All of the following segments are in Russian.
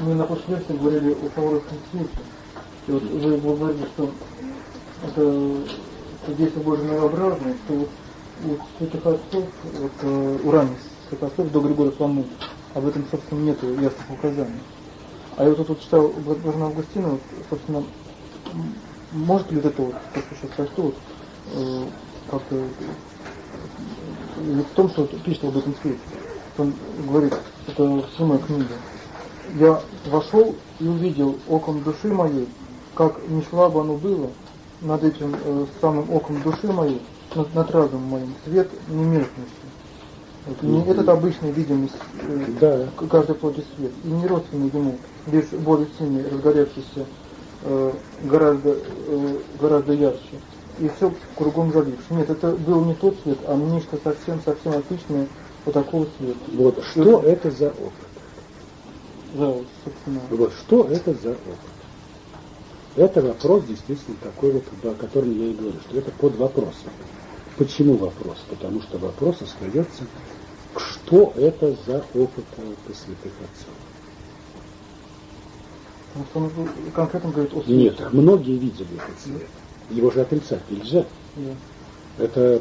Мы на прошлой лекции говорили о Савровском свете. И вот вы говорили, что это что действие Божие многообразное, что вот у святых отцов, вот, э, у ранних святых отцов до Григория Фламу об этом, собственно, нет ясных указаний. А я вот тут читал Блаженного Августина, вот, собственно, может ли вот это вот, то, что сейчас прочту, вот, э, как-то в том, что пишет об этом свете. Он говорит, это седьмой книге. Я вошел и увидел оком души моей, как не шла бы оно было, над этим э, самым оком души моей, над, над разумом моим, свет немертвенности. Вот, не этот обычный видимость э, да. каждой плоти свет, и не родственный ему, лишь более сильный, разгоревшийся э, гораздо, э, гораздо ярче и все кругом заливший. Нет, это был не тот цвет, а нечто совсем-совсем отличное по такого цвета. Вот, что и, это за? За опыт, собственно. Вот, что это за опыт? Это вопрос действительно такой вот, о котором я и говорю, что это под вопросом. Почему вопрос? Потому что вопрос остается, что это за опыт святых отцов. Он конкретно говорит о свете. Нет, многие видели этот свет. Его же отрицать нельзя. Нет. Это,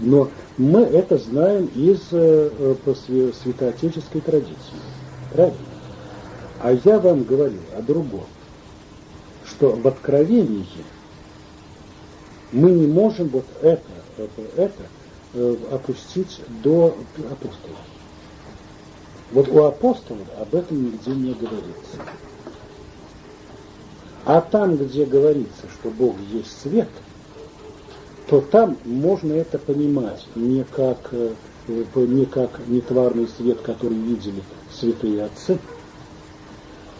но мы это знаем из э, святоотеческой традиции. Правильно? А я вам говорю о другом, что в откровении мы не можем вот это, это, это э, опустить до апостолов. Вот у апостолов об этом нигде не говорится. А там, где говорится, что Бог есть свет, то там можно это понимать не как, э, не как нетварный свет, который видели святые отцы,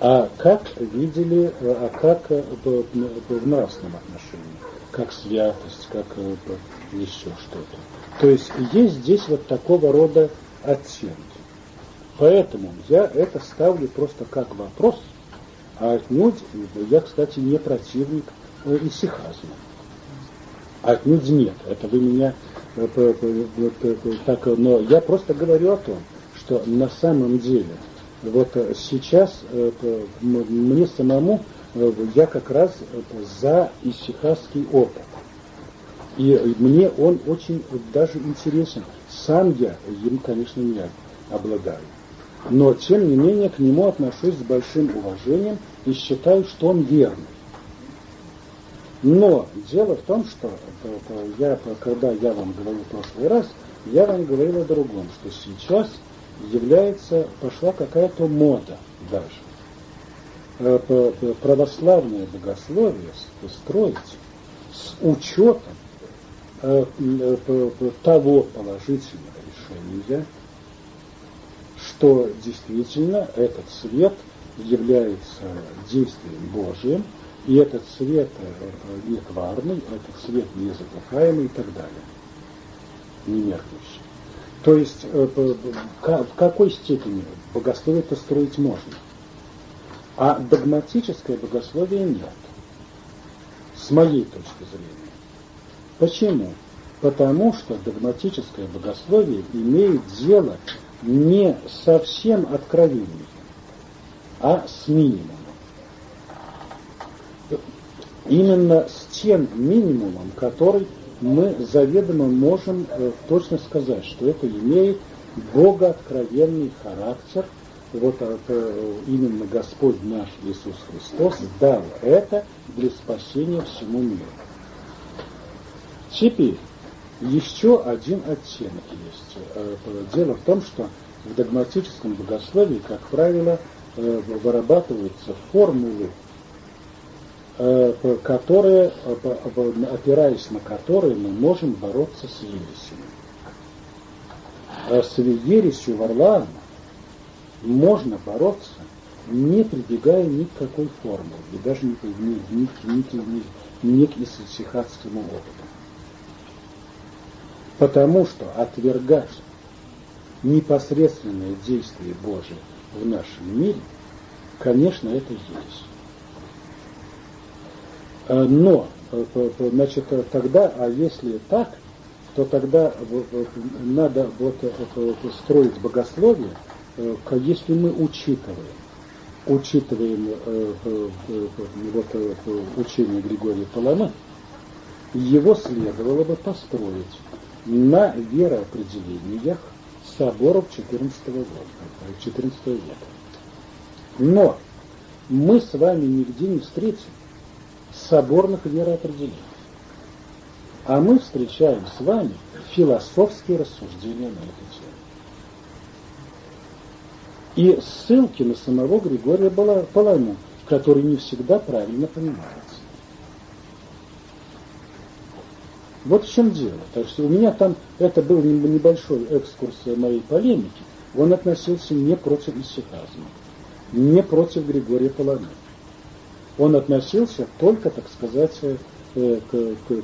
а как видели, а как э, в нравственном отношении, как святость, как э, еще что-то. То есть есть здесь вот такого рода оттенки. Поэтому я это ставлю просто как вопрос – а отнюдь, я, кстати, не противник э, исихазма. Отнюдь нет. Это вы меня так, но я просто говорю о том, что на самом деле вот сейчас э, мне самому я как раз за исихазский опыт. И мне он очень даже интересен. Сам я им, конечно, не обладаю но тем не менее к нему отношусь с большим уважением и считаю, что он верный. Но дело в том, что я, когда я вам говорил в прошлый раз, я вам говорил о другом, что сейчас является, пошла какая-то мода даже. Э, православное богословие строить с учетом э, того положительного решения, что действительно этот свет является действием Божьим, и этот свет э, не тварный, этот свет не затухаемый и так далее, не меркнущий. То есть э, в какой степени богословие-то строить можно? А догматическое богословие нет. С моей точки зрения. Почему? Потому что догматическое богословие имеет дело не совсем откровенный, а с минимумом. Именно с тем минимумом, который мы заведомо можем э, точно сказать, что это имеет богооткровенный характер. Вот э, именно Господь наш Иисус Христос дал это для спасения всему миру. Теперь, еще один оттенок есть. Э, дело в том, что в догматическом богословии, как правило, э, вырабатываются формулы, э, которые, опираясь на которые мы можем бороться с ересью. С ересью Варлаама можно бороться, не прибегая ни к какой формуле, и даже ни, ни, ни, ни, ни, к исихатскому опыту. Потому что отвергать непосредственное действие Божие в нашем мире, конечно, это есть. А, но, э, значит, тогда, а если так, то тогда надо вот строить богословие э, если мы учитываем, учитываем э, э, вот, учение Григория Палама, его следовало бы построить на вероопределениях соборов XIV века. XIV века. Но мы с вами нигде не встретим соборных вероопределений. А мы встречаем с вами философские рассуждения на эту тему. И ссылки на самого Григория Паламу, который не всегда правильно понимается. Вот в чем дело. Так что у меня там, это был небольшой экскурс моей полемики, он относился не против исихазма, не против Григория Паламы. Он относился только, так сказать, э, к, к,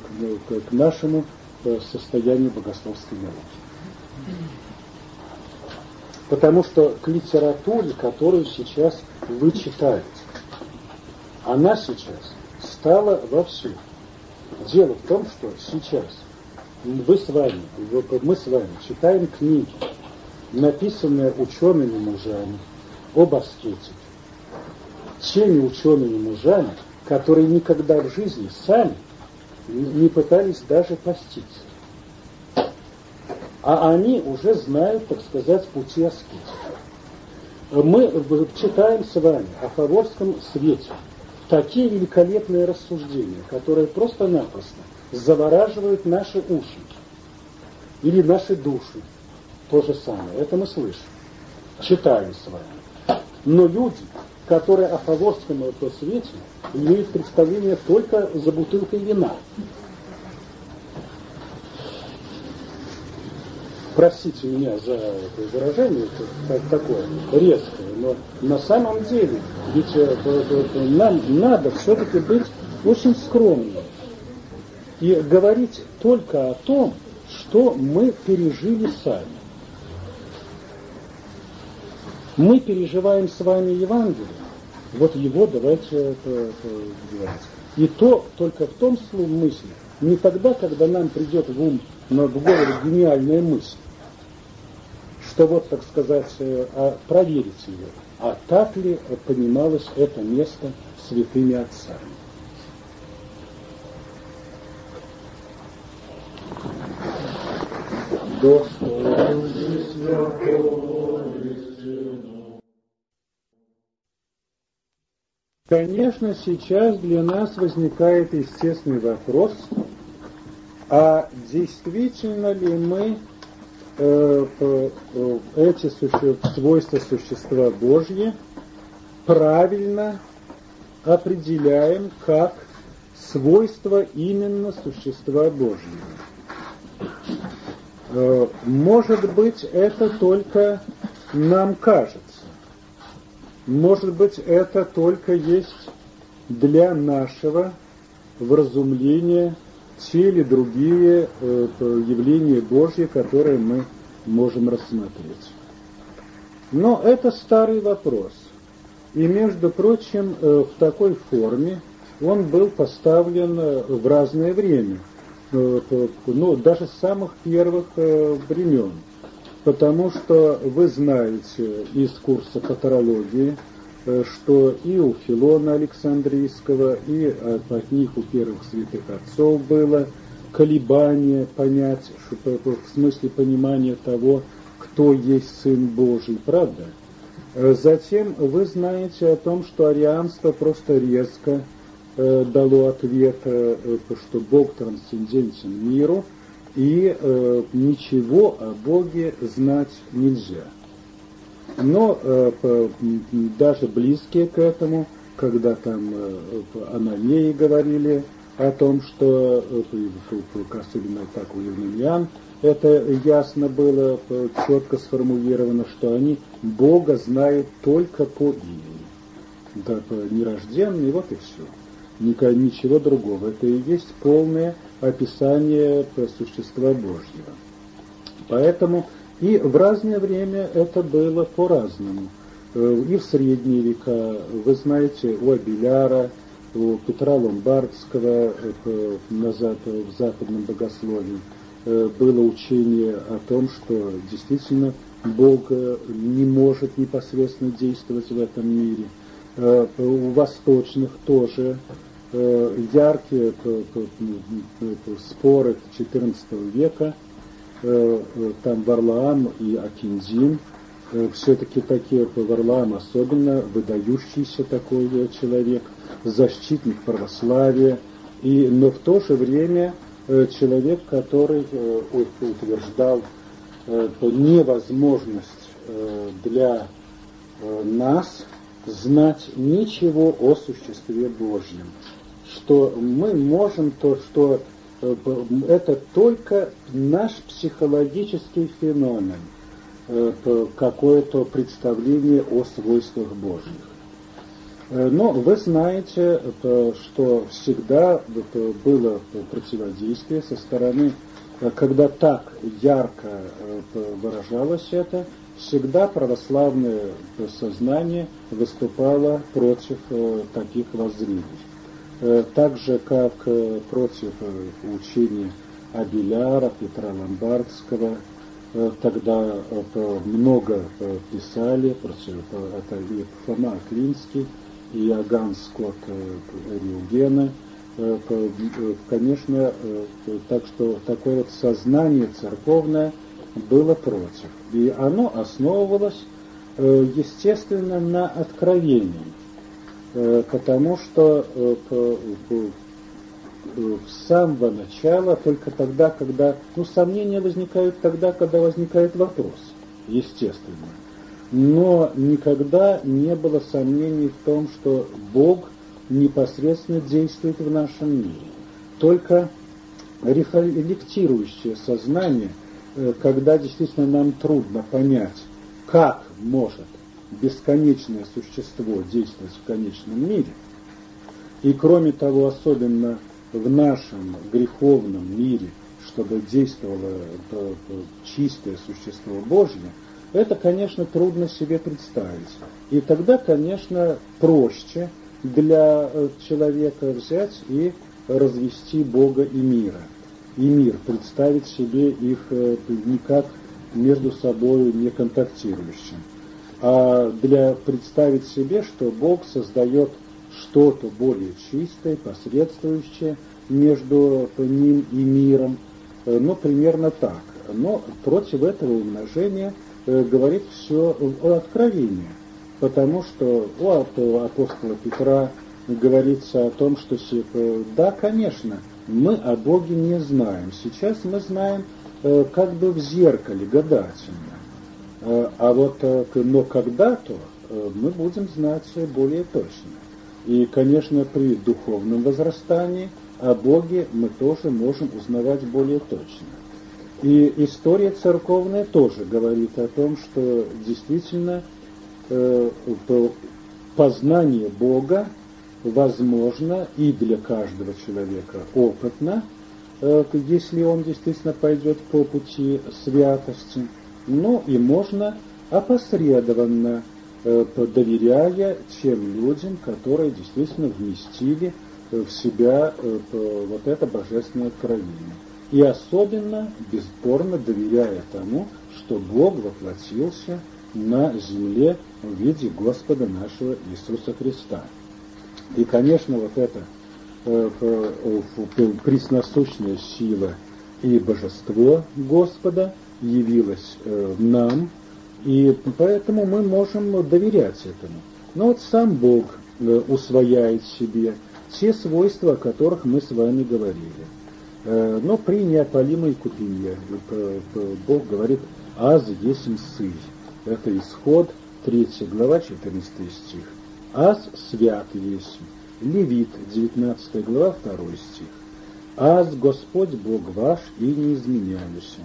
к, к нашему э, состоянию богословской науки. Потому что к литературе, которую сейчас вы читаете, она сейчас стала вовсю. Дело в том, что сейчас вы с вами, мы с вами читаем книги, написанные учеными мужами об аскете, теми учеными мужами, которые никогда в жизни сами не пытались даже поститься. А они уже знают, так сказать, пути аскетики. Мы читаем с вами о фаворском свете такие великолепные рассуждения, которые просто-напросто завораживают наши уши или наши души. То же самое. Это мы слышим. Читаем с вами. Но люди, которые о фаворском свете имеют представление только за бутылкой вина. Простите меня за это выражение это такое резкое, но на самом деле ведь э, нам надо все-таки быть очень скромными и говорить только о том, что мы пережили сами. Мы переживаем с вами Евангелие, вот его давайте это, это делать. И то только в том смысле, не тогда, когда нам придет в ум, но в голову гениальная мысль, что вот, так сказать, э, а, проверить ее, а так ли понималось это место святыми отцами. Достоин святой Конечно, сейчас для нас возникает естественный вопрос, а действительно ли мы э, э, эти свойства существа Божьи правильно определяем как свойства именно существа Божьего? Э, может быть, это только нам кажется. Может быть, это только есть для нашего вразумления те или другие э, явления Божьи, которые мы можем рассмотреть. Но это старый вопрос. И, между прочим, э, в такой форме он был поставлен э, в разное время, ну, даже с самых первых времен потому что вы знаете из курса катарологии, э, что и у Филона Александрийского, и от них у первых святых отцов было колебание понять, в смысле понимания того, кто есть Сын Божий, правда? Э, затем вы знаете о том, что арианство просто резко э, дало ответ, что Бог трансцендентен миру – и э, ничего о Боге знать нельзя. Но э, даже близкие к этому, когда там э, Ананеи говорили о том, что э, особенно так у Евнамьян, это ясно было, э, четко сформулировано, что они Бога знают только по имени. Да, нерожденный, вот и все. Ничего другого. Это и есть полное описание существа Божьего. Поэтому и в разное время это было по-разному. Э, и в средние века, вы знаете, у Абеляра, у Петра Ломбардского э, назад в западном богословии э, было учение о том, что действительно Бог не может непосредственно действовать в этом мире. У восточных тоже яркие споры XIV века, там Варлаам и Акинзин, все-таки такие Варлаам особенно выдающийся такой человек, защитник православия, и, но в то же время человек, который утверждал невозможность для нас знать ничего о существе Божьем что мы можем то, что э, это только наш психологический феномен, э, какое-то представление о свойствах Божьих. Э, но вы знаете, что всегда было противодействие со стороны, когда так ярко выражалось это, всегда православное сознание выступало против таких воззрений. Э, так же, как э, против э, учения Абеляра, Петра Ломбардского, тогда много писали, это и Фома Клинский, и Иоганн Скотт Риугена, конечно, так что такое вот сознание церковное было против. И оно основывалось, естественно, на откровении. Э, потому что э, э, с самого начала, только тогда, когда, ну, сомнения возникают тогда, когда возникает вопрос, естественно. Но никогда не было сомнений в том, что Бог непосредственно действует в нашем мире. Только рефлектирующее сознание, когда действительно нам трудно понять, как может бесконечное существо действовать в конечном мире. И кроме того, особенно в нашем греховном мире, чтобы действовало чистое существо Божье, это, конечно, трудно себе представить. И тогда, конечно, проще для э, человека взять и развести Бога и мира. И мир, представить себе их э, никак между собой не контактирующим а для представить себе, что Бог создает что-то более чистое, посредствующее между ним и миром, э, ну, примерно так. Но против этого умножения э, говорит все о откровении, потому что у апостола Петра говорится о том, что э, да, конечно, мы о Боге не знаем. Сейчас мы знаем как бы в зеркале гадательно. Э, а вот, э, но когда-то э, мы будем знать более точно. И, конечно, при духовном возрастании о Боге мы тоже можем узнавать более точно. И история церковная тоже говорит о том, что действительно познание Бога возможно и для каждого человека опытно, если он действительно пойдет по пути святости, но и можно опосредованно, э, доверяя тем людям, которые действительно вместили э, в себя э, вот это божественное откровение. И особенно бесспорно доверяя тому, что Бог воплотился на земле в виде Господа нашего Иисуса Христа. И, конечно, вот эта пресносущная сила и божество Господа – явилась э, нам, и поэтому мы можем доверять этому. Но вот сам Бог э, усвояет себе те свойства, о которых мы с вами говорили. Э, но при неопалимой купине Бог говорит «Аз есим сый». Это исход, 3 глава, 14 стих. «Аз свят есим». Левит, 19 глава, 2 стих. «Аз Господь Бог ваш и не изменяюся».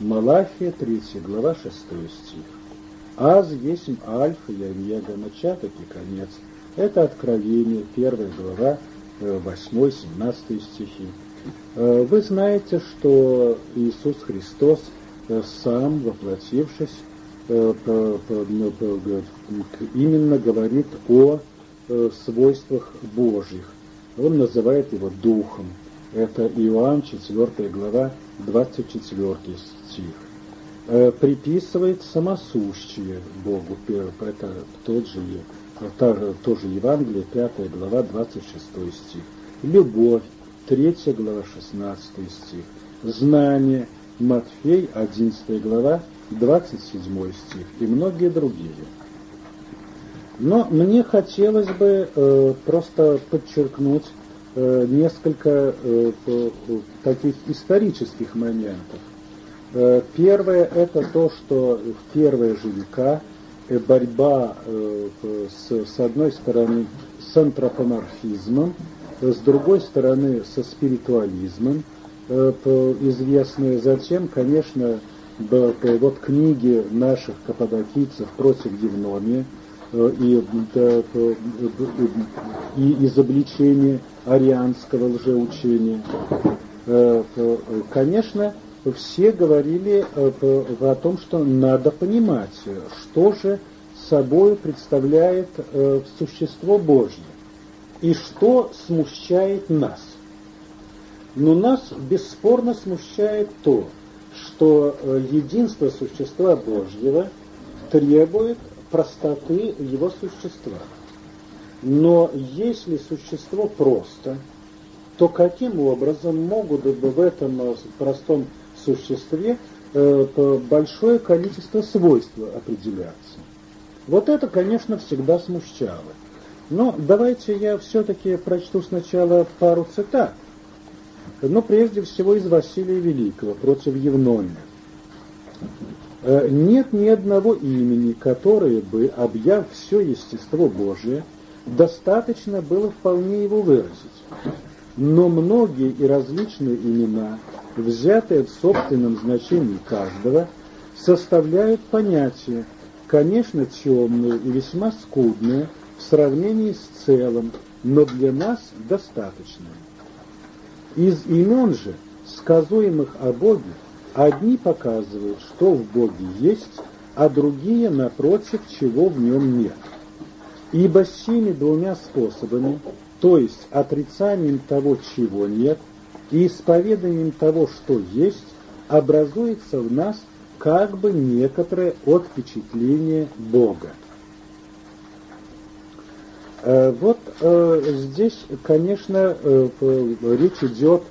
Малахия, 3 глава, 6 стих. Аз есть альфа и омега, начаток и конец. Это Откровение, 1 глава, 8-17 э, стихи. Э, вы знаете, что Иисус Христос, э, сам воплотившись, именно говорит о свойствах Божьих. Он называет его Духом. Это Иоанн, 4 глава, 24 стих. Э, приписывает самосущие Богу. Это тот же, тоже Евангелие, 5 глава, 26 стих. Любовь, 3 глава, 16 стих. Знание, Матфей, 11 глава, 27 стих и многие другие. Но мне хотелось бы э, просто подчеркнуть э, несколько э, таких исторических моментов. Э, первое это то, что в первые же века э, борьба э, с, с одной стороны с антропоморфизмом, с другой стороны со спиритуализмом, известные. Затем, конечно, вот книги наших каппадокийцев против Евномии, Э, и, и изобличение арианского лжеучения. Конечно, все говорили э, о том, что надо понимать, что же собой представляет существо Божье и что смущает нас. Но нас бесспорно смущает то, что единство существа Божьего требует простоты его существа. Но если существо просто, то каким образом могут бы в этом простом существе э, большое количество свойств определяться? Вот это, конечно, всегда смущало. Но давайте я все-таки прочту сначала пару цитат. Но прежде всего из Василия Великого против Евномия. Э, нет ни одного имени, которое бы, объяв все естество Божие, достаточно было вполне его выразить. Но многие и различные имена, взятые в собственном значении каждого, составляют понятие, конечно, темное и весьма скудное в сравнении с целым, но для нас достаточное. Из имен же, сказуемых о Боге, Одни показывают, что в Боге есть, а другие, напротив, чего в нем нет. Ибо сими двумя способами, то есть отрицанием того, чего нет, и исповеданием того, что есть, образуется в нас как бы некоторое отвпечатление Бога. Э, вот э, здесь, конечно, э, речь идет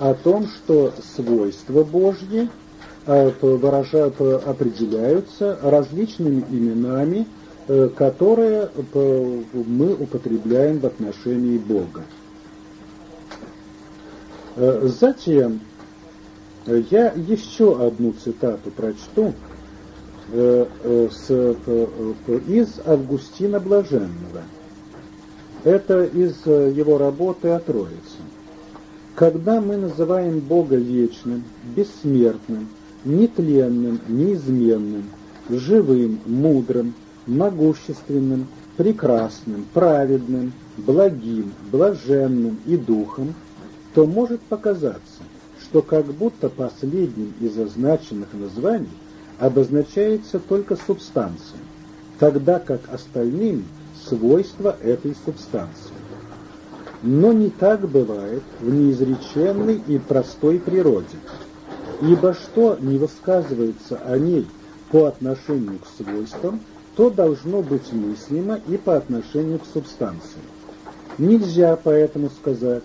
о том, что свойства Божьи выражают, определяются различными именами, э, которые э, мы употребляем в отношении Бога. Затем я еще одну цитату прочту из Августина Блаженного. Это из его работы о Троице. Когда мы называем Бога вечным, бессмертным, нетленным, неизменным, живым, мудрым, могущественным, прекрасным, праведным, благим, блаженным и духом, то может показаться, что как будто последним из означенных названий обозначается только субстанция, тогда как остальным свойства этой субстанции. Но не так бывает в неизреченной и простой природе, ибо что не высказывается о ней по отношению к свойствам, то должно быть мыслимо и по отношению к субстанции. Нельзя поэтому сказать,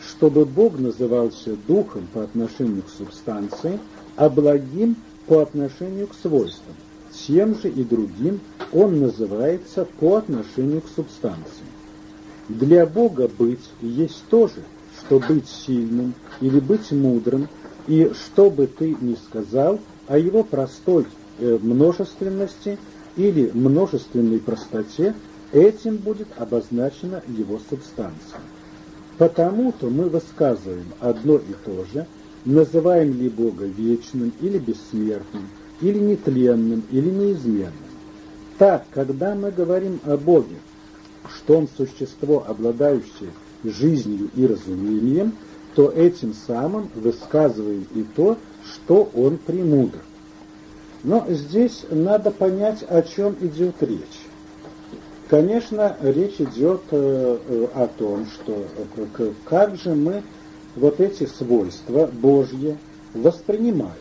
чтобы Бог назывался духом по отношению к субстанции, а благим по отношению к свойствам. Тем же и другим он называется по отношению к субстанции. Для Бога быть есть то же, что быть сильным или быть мудрым, и что бы ты ни сказал о его простой э, множественности или множественной простоте, этим будет обозначена его субстанция. Потому-то мы высказываем одно и то же, называем ли Бога вечным или бессмертным, или нетленным, или неизменным. Так, когда мы говорим о Боге, что он существо, обладающее жизнью и разумением, то этим самым высказываем и то, что он премудр. Но здесь надо понять, о чем идет речь. Конечно, речь идет э, о том, что э, как же мы вот эти свойства Божьи воспринимаем.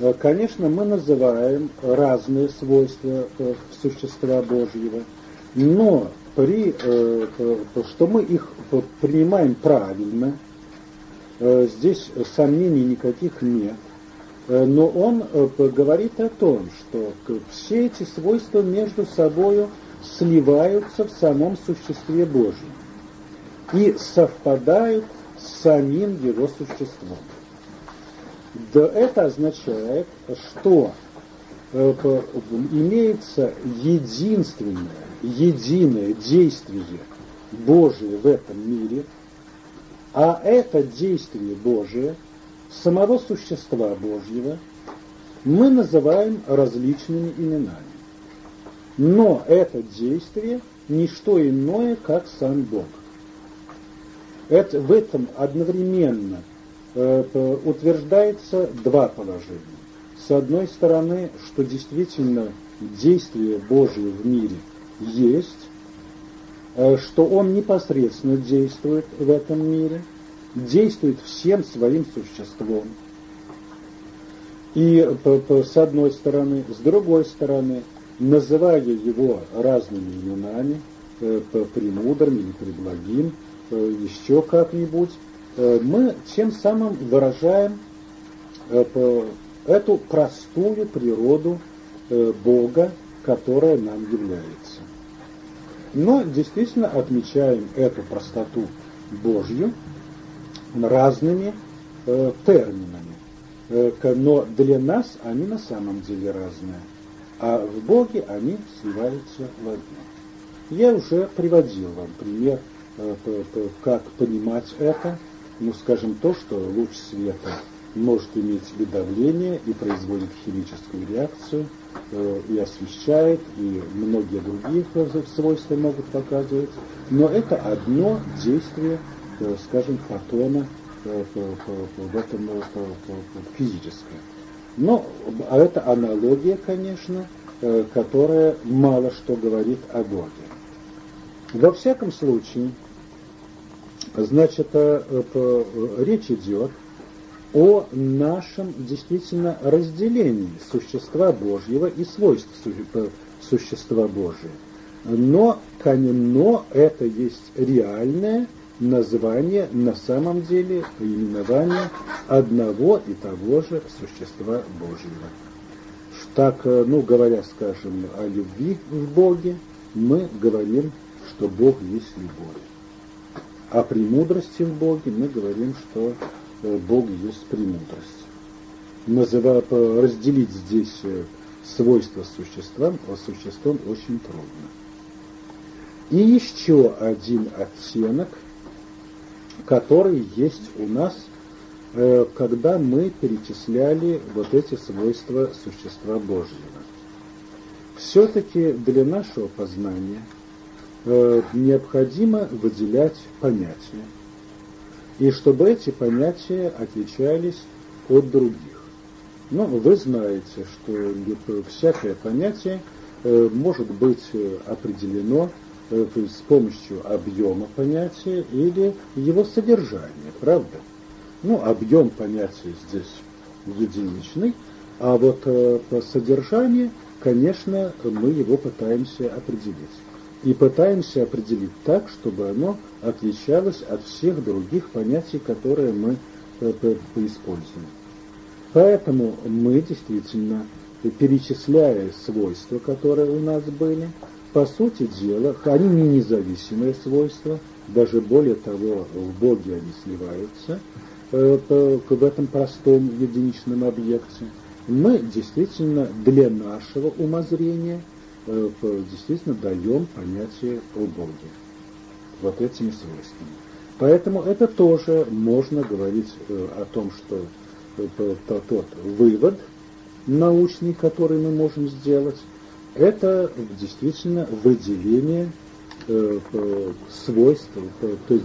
Э, конечно, мы называем разные свойства существа Божьего, но при, что мы их принимаем правильно, здесь сомнений никаких нет. Но он говорит о том, что все эти свойства между собой сливаются в самом существе Божьем и совпадают с самим его существом. Да это означает, что э, имеется единственное, единое действие Божие в этом мире, а это действие Божие, самого существа Божьего, мы называем различными именами. Но это действие не что иное, как сам Бог. Это, в этом одновременно Э, утверждается два положения. С одной стороны, что действительно действие Божие в мире есть, э, что Он непосредственно действует в этом мире, действует всем своим существом. И с одной стороны, с другой стороны, называя его разными именами, э, премудрым или преблагим, еще как-нибудь, Э, мы тем самым выражаем э, эту простую природу э, Бога, которая нам является. Но действительно отмечаем эту простоту Божью разными терминами. Но для нас они на самом деле разные, а в Боге они сливаются в одно. Я уже приводил вам пример, как понимать это – ну, скажем, то, что луч света может иметь и давление, и производит химическую реакцию, э, и освещает, и многие другие свойства могут показывать, но это одно действие, э, скажем, фотона э, в этом физическое. Но а это аналогия, конечно, которая мало что говорит о Боге. Во всяком случае, Значит, э, э, речь идет о нашем действительно разделении существа Божьего и свойств э, существа Божия. Но, но это есть реальное название на самом деле именование одного и того же существа Божьего. Так, ну, говоря, скажем, о любви в Боге, мы говорим, что Бог есть любовь. О премудрости в Боге мы говорим, что э, Бог есть премудрость. Называя, разделить здесь э, свойства существам, а существом очень трудно. И еще один оттенок, который есть у нас, э, когда мы перечисляли вот эти свойства существа Божьего. Все-таки для нашего познания – Э, необходимо выделять понятия. И чтобы эти понятия отличались от других. Но ну, вы знаете, что всякое понятие э, может быть э, определено с помощью объема понятия или его содержания, правда? Ну, объем понятия здесь единичный, а вот по содержанию, конечно, мы его пытаемся определить и пытаемся определить так, чтобы оно отличалось от всех других понятий, которые мы поиспользуем. Поэтому мы действительно, перечисляя свойства, которые у нас были, по сути дела, они не независимые свойства, даже более того, в Боге они сливаются э, в этом простом единичном объекте. Мы действительно для нашего умозрения – Э, действительно даем понятие о Боге вот этими свойствами. Поэтому это тоже можно говорить э, о том, что тот вывод научный, который мы можем сделать, это действительно выделение свойств, то есть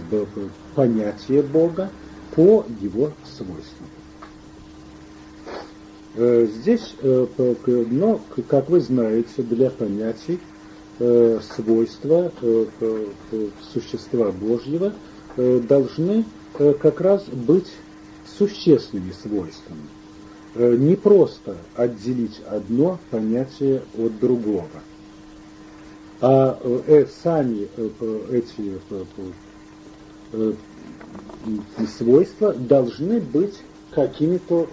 понятия Бога по его свойствам. Э, здесь, э, но, как вы знаете, для понятий э, свойства существа Божьего должны как раз быть существенными свойствами. Не просто отделить одно понятие от другого, а э, сами э, эти э, свойства должны быть какими-то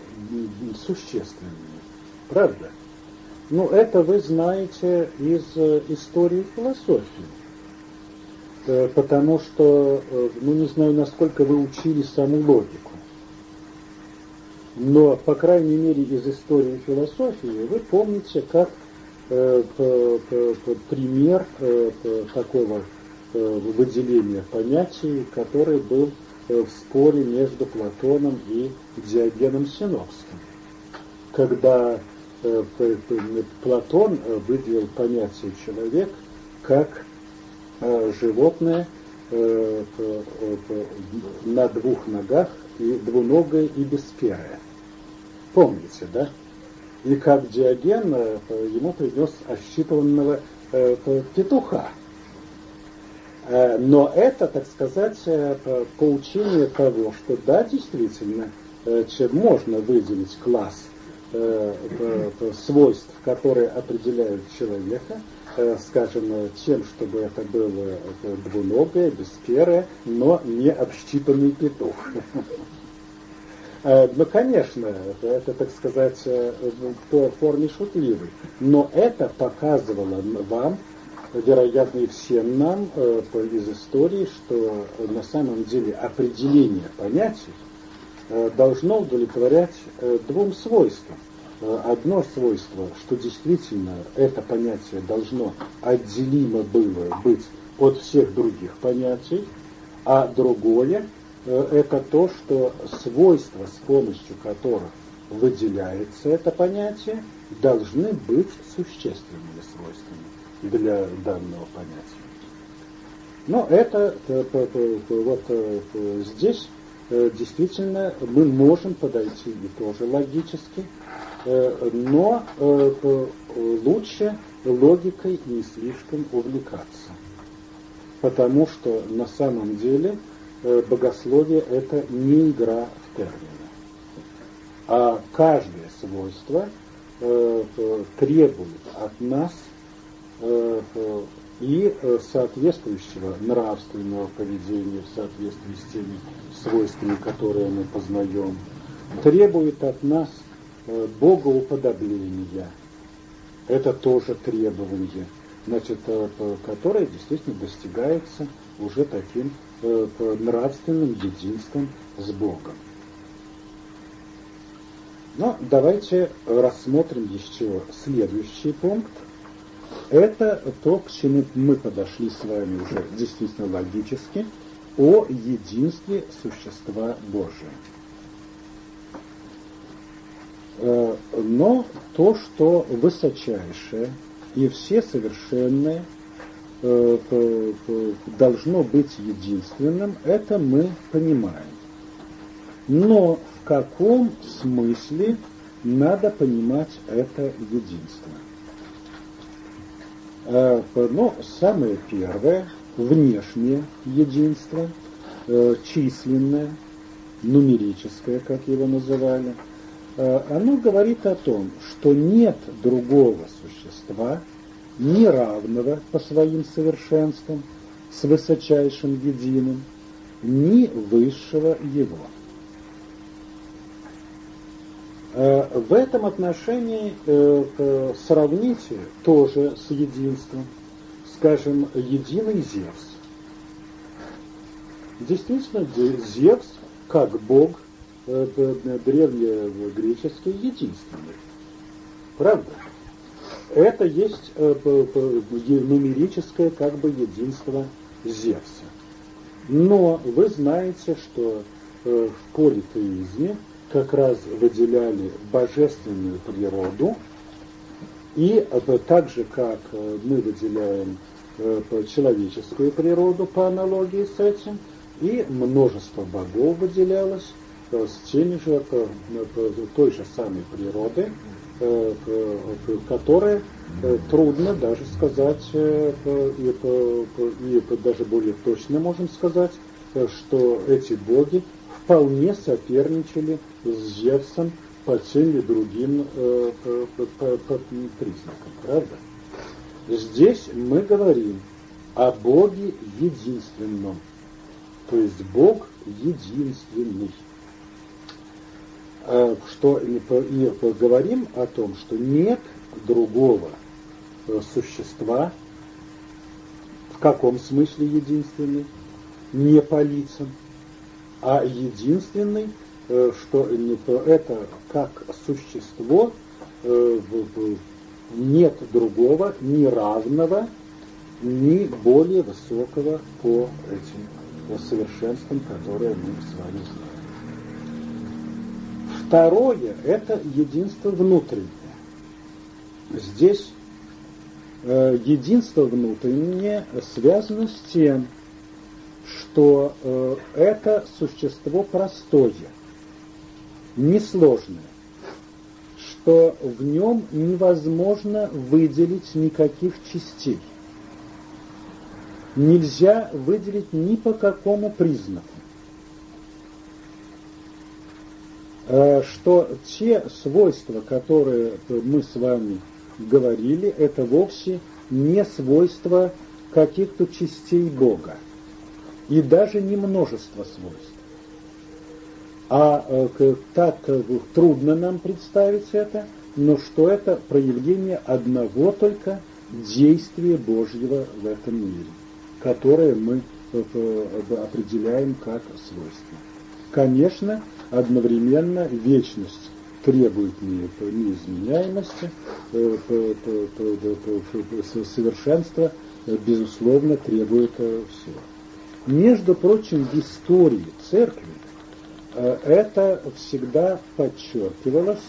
существенными. Правда? Ну, это вы знаете из истории философии. Потому что, ну, не знаю, насколько вы учили саму логику. Но, по крайней мере, из истории философии вы помните, как э, пример э, такого э, выделения понятий, который был в споре между Платоном и Диогеном Синопским. Когда Платон выделил понятие человек как животное на двух ногах и двуногое и бесперое. Помните, да? И как Диоген э, ему принес ощипанного э, петуха. Э, но это, так сказать, поучение того, что да, действительно, можно выделить класс свойств, которые определяют человека, скажем, тем, чтобы это было двуногое, бесперое, но не общипанный петух. Э, ну, конечно, это, так сказать, э, в форме шутливой. Но это показывало вам, вероятно, и всем нам э, из истории, что на самом деле определение понятий должно удовлетворять двум свойствам. Одно свойство, что действительно это понятие должно отделимо было быть от всех других понятий, а другое – Э, это то, что свойства, с помощью которых выделяется это понятие, должны быть существенными свойствами для данного понятия. Но это э, вот э, здесь действительно мы можем подойти и тоже логически, но лучше логикой не слишком увлекаться. Потому что на самом деле Э, богословие – это не игра в термины. А каждое свойство э, э, требует от нас и соответствующего нравственного поведения в соответствии с теми свойствами, которые мы познаем, требует от нас богоуподобления. Это тоже требование, значит, которое действительно достигается уже таким Э, нравственным единством с Богом. Но давайте рассмотрим еще следующий пункт. Это то, к чему мы подошли с вами уже действительно логически, о единстве существа Божия. Э, но то, что высочайшее и все совершенное – Э, должно быть единственным, это мы понимаем. Но в каком смысле надо понимать это единство? Э, ну, самое первое, внешнее единство, численное, нумерическое, как его называли, оно говорит о том, что нет другого существа, неравного по своим совершенствам с высочайшим единым, ни высшего его. Э, в этом отношении э, сравните тоже с единством, скажем, единый Зевс. Действительно, Зевс, как бог э, древнегреческий, единственный. Правда? это есть э, нумерическое как бы единство Зевса. Но вы знаете, что э, в политеизме как раз выделяли божественную природу, и э, так же, как мы выделяем человеческую природу по аналогии с этим, и множество богов выделялось с теми же, той же самой природой, Э, которые э, трудно даже сказать, э, и, даже более точно можем сказать, что эти боги вполне соперничали с Зевсом по тем или другим признакам, правда? Здесь мы говорим о Боге единственном, то есть Бог единственный. А, что и говорим о том, что нет другого э, существа, в каком смысле единственный, не по лицам, а единственный, э, что это как существо э, нет другого, ни равного, ни более высокого по этим совершенствам, которые мы с вами знаем. Второе – это единство внутреннее. Здесь э, единство внутреннее связано с тем, что э, это существо простое, несложное, что в нем невозможно выделить никаких частей. Нельзя выделить ни по какому признаку. Э, что те свойства, которые мы с вами говорили, это вовсе не свойства каких-то частей Бога и даже не множество свойств. А э, так э, трудно нам представить это, но что это проявление одного только действия Божьего в этом мире, которое мы определяем как свойство. Конечно, одновременно вечность требует неизменяемости, э, совершенство, безусловно, требует всего. Между прочим, в истории церкви э, это всегда подчеркивалось,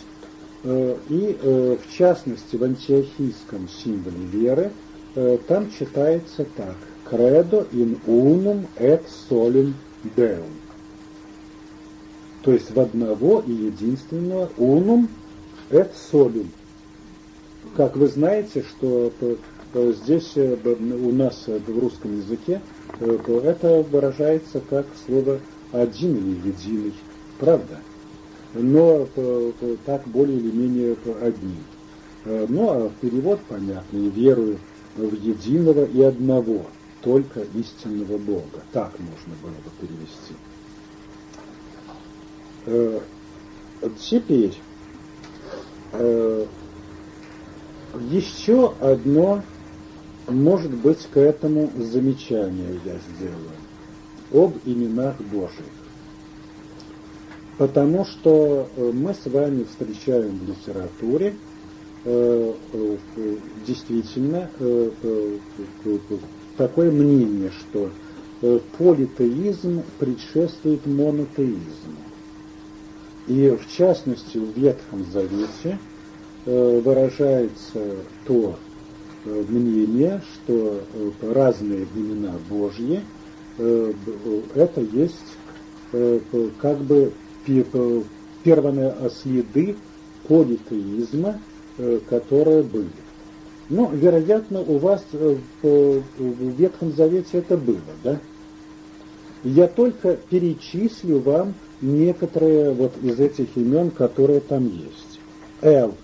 э, и в частности в антиохийском символе веры там читается так «Credo in unum et solum Deum» то есть в одного и единственного унум эт солюм. Как вы знаете, что здесь э, у нас э, в русском языке э, это выражается как слово один или единый, правда? Но так более или менее одни. Ну а перевод понятный, верую в единого и одного, только истинного Бога. Так можно было бы перевести. Э, теперь э, еще одно, может быть, к этому замечание я сделаю об именах Божьих. Потому что э, мы с вами встречаем в литературе действительно такое мнение, что политеизм предшествует монотеизму. И в частности в Ветхом Завете э, выражается то э, мнение, что э, разные имена Божьи это есть как бы первые следы политеизма, которые были. Ну, вероятно, у вас в Ветхом Завете это было, да? Я только перечислю вам некоторые вот из этих имен, которые там есть. Эл.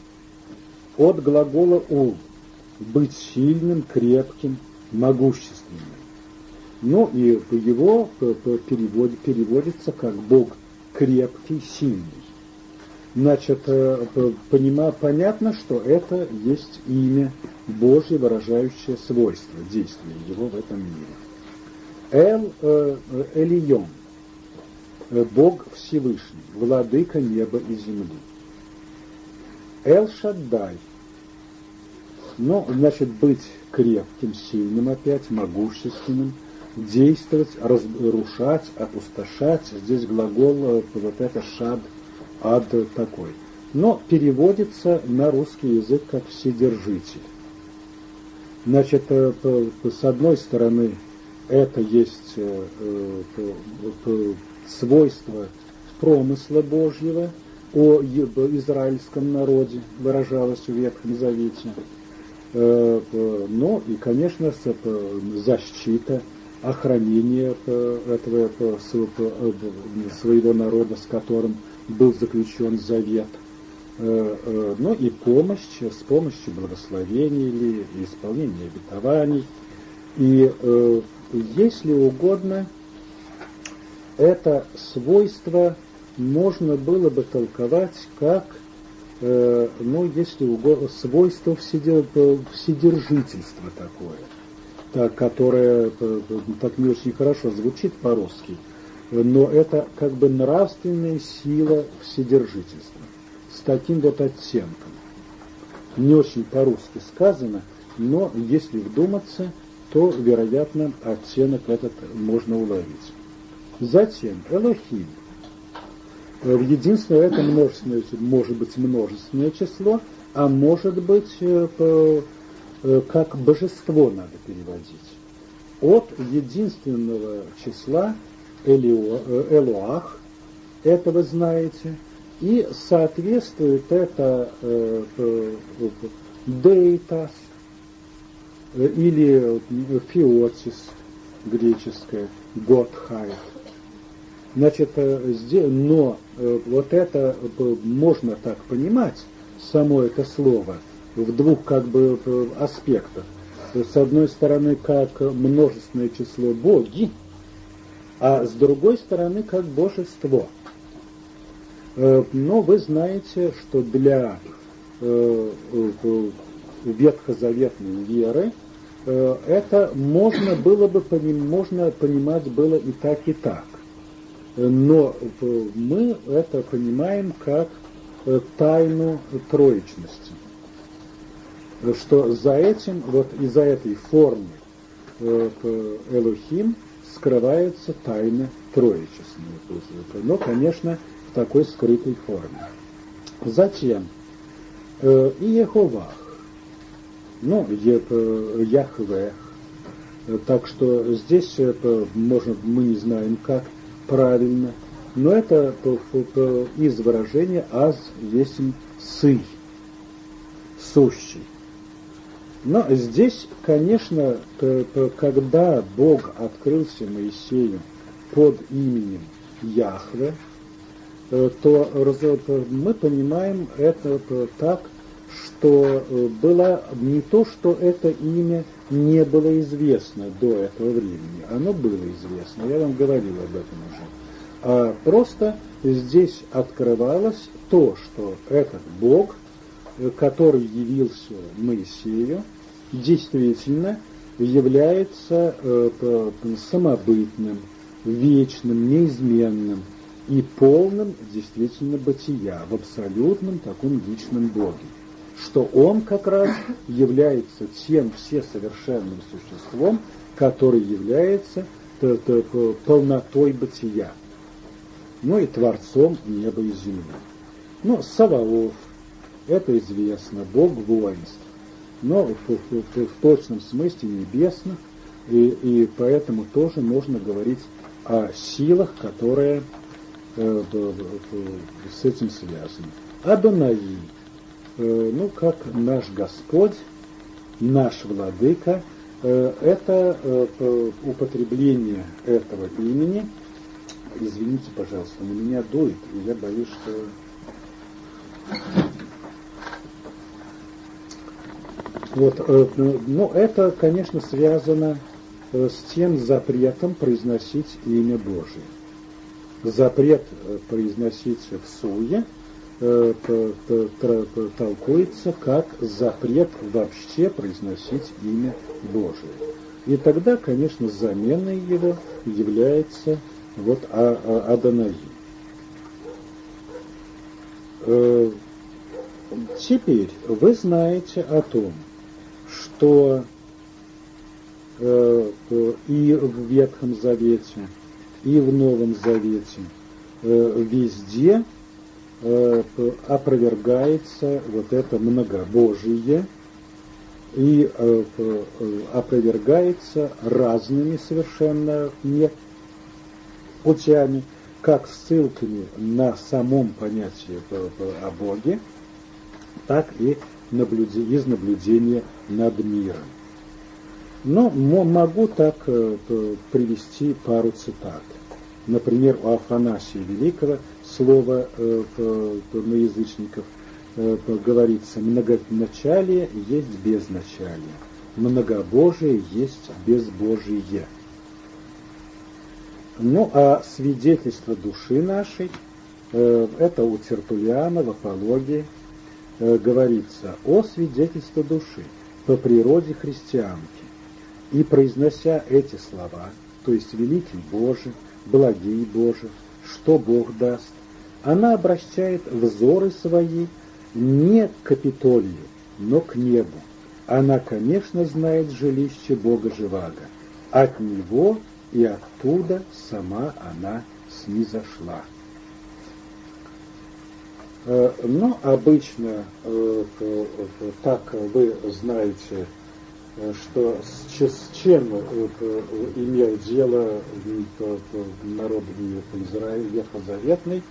От глагола ул. Быть сильным, крепким, могущественным. Ну и его перевод, переводится как Бог крепкий, сильный. Значит, э, понима, понятно, что это есть имя Божье, выражающее свойства, действия его в этом мире. Эл э, Элион – Э, Бог Всевышний, владыка неба и земли. Эл-Шаддай. Ну, значит, быть крепким, сильным опять, могущественным, действовать, разрушать, опустошать. Здесь глагол, э, вот это шад, ад такой. Но переводится на русский язык как «вседержитель». Значит, э, с одной стороны, это есть свойства промысла Божьего о израильском народе выражалось в Ветхом Завете. Э, но и, конечно, защита, охранение этого своего народа, с которым был заключен завет. ну и помощь, с помощью благословений или исполнения обетований. И, если угодно, это свойство можно было бы толковать как, ну, если угодно, свойство вседержительства такое так, которая э, так не очень хорошо звучит по-русски, но это как бы нравственная сила вседержительства с таким вот оттенком. Не очень по-русски сказано, но если вдуматься, то, вероятно, оттенок этот можно уловить. Затем Элохим. В единственное это множественное, может быть множественное число, а может быть э, Э, как божество надо переводить. От единственного числа Элио, э, Элуах, это вы знаете, и соответствует это э, э, дейтас э, или фиотис греческое, Готхайт. Значит, но вот это можно так понимать, само это слово – в двух как бы аспектах. С одной стороны, как множественное число боги, а с другой стороны, как божество. Э, но вы знаете, что для э, ветхозаветной веры э, это можно было бы можно понимать было и так, и так. Но мы это понимаем как тайну троечности что за этим, вот из-за этой формы э, Элухим скрывается тайна троечестная. Но, конечно, в такой скрытой форме. Затем э, и Еховах, ну, Яхвех, так что здесь это, можно, мы не знаем как правильно, но это из выражения «аз есмь сы», сущий. Но здесь, конечно, когда Бог открылся Моисею под именем Яхве, э, то мы понимаем это так, что э, было не то, что это имя не было известно до этого времени, оно было известно, я вам говорил об этом уже. А просто здесь открывалось то, что этот Бог – который явился Моисею, действительно является э, самобытным, вечным, неизменным и полным действительно бытия, в абсолютном таком личном Боге. Что он как раз является тем всесовершенным существом, который является полнотой бытия, ну и Творцом неба и земли. Ну, Саваоф, это известно, Бог воинств, но в, точном смысле небесных, и, и поэтому тоже можно говорить о силах, которые э, с этим связаны. Адонаи, э, ну как наш Господь, наш Владыка, э, это э, употребление этого имени. Извините, пожалуйста, на меня дует, я боюсь, что Вот, э, ну, это, конечно, связано э, с тем запретом произносить имя Божие. Запрет э, произносить в суе толкуется как запрет вообще произносить имя Божие. И тогда, конечно, заменой его является вот а, а, Адонаи. Теперь вы знаете о том, что э, и в Ветхом Завете, и в Новом Завете э, везде э, опровергается вот это многобожие и э, э, опровергается разными совершенно не путями, как ссылками на самом понятии о Боге, так и из наблюдения над миром. Но могу так э, привести пару цитат. Например, у Афанасия Великого слово э, язычников э, говорится, многоначалие есть безначалие, многобожие есть безбожие. Ну, а свидетельство души нашей, э, это у Тертулиана в апологии говорится о свидетельстве души по природе христианки. И произнося эти слова, то есть великий Боже, благий Боже, что Бог даст, она обращает взоры свои не к Капитолию, но к небу. Она, конечно, знает жилище Бога Живаго. От него и оттуда сама она снизошла. Э, но обычно, э, так вы знаете, э, что с чем имел дело народ ветхозаветный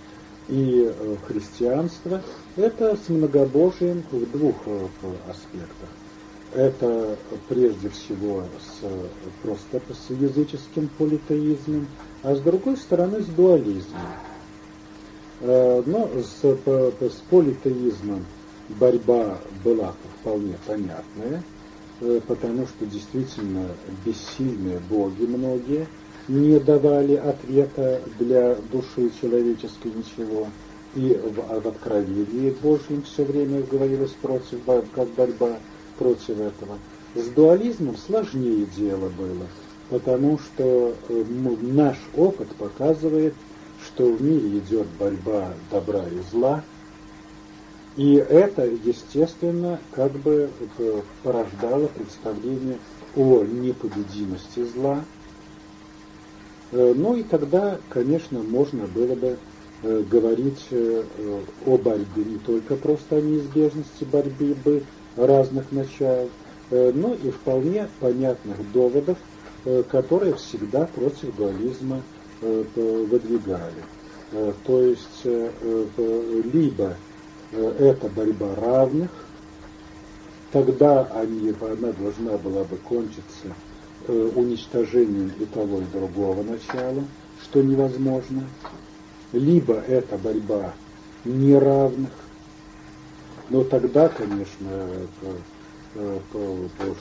и христианство, это с многобожием в двух аспектах. Это прежде всего с, просто с языческим политеизмом, а с другой стороны с дуализмом. Э, но с, с политеизмом борьба была вполне понятная, э, потому что действительно бессильные боги многие не давали ответа для души человеческой ничего. И в, в Откровении Божьем все время говорилось против, как борьба против этого. С дуализмом сложнее дело было, потому что э, наш опыт показывает, что в мире идет борьба добра и зла, и это, естественно, как бы э, порождало представление о непобедимости зла. Э, ну и тогда, конечно, можно было бы говорить о борьбе не только просто о неизбежности борьбы разных начал, но и вполне понятных доводов, которые всегда против дуализма Э, выдвигали. Э, то есть э, либо это борьба равных, тогда они, она должна была бы кончиться уничтожением и того, и другого начала, что невозможно. Либо это борьба неравных, но тогда, конечно,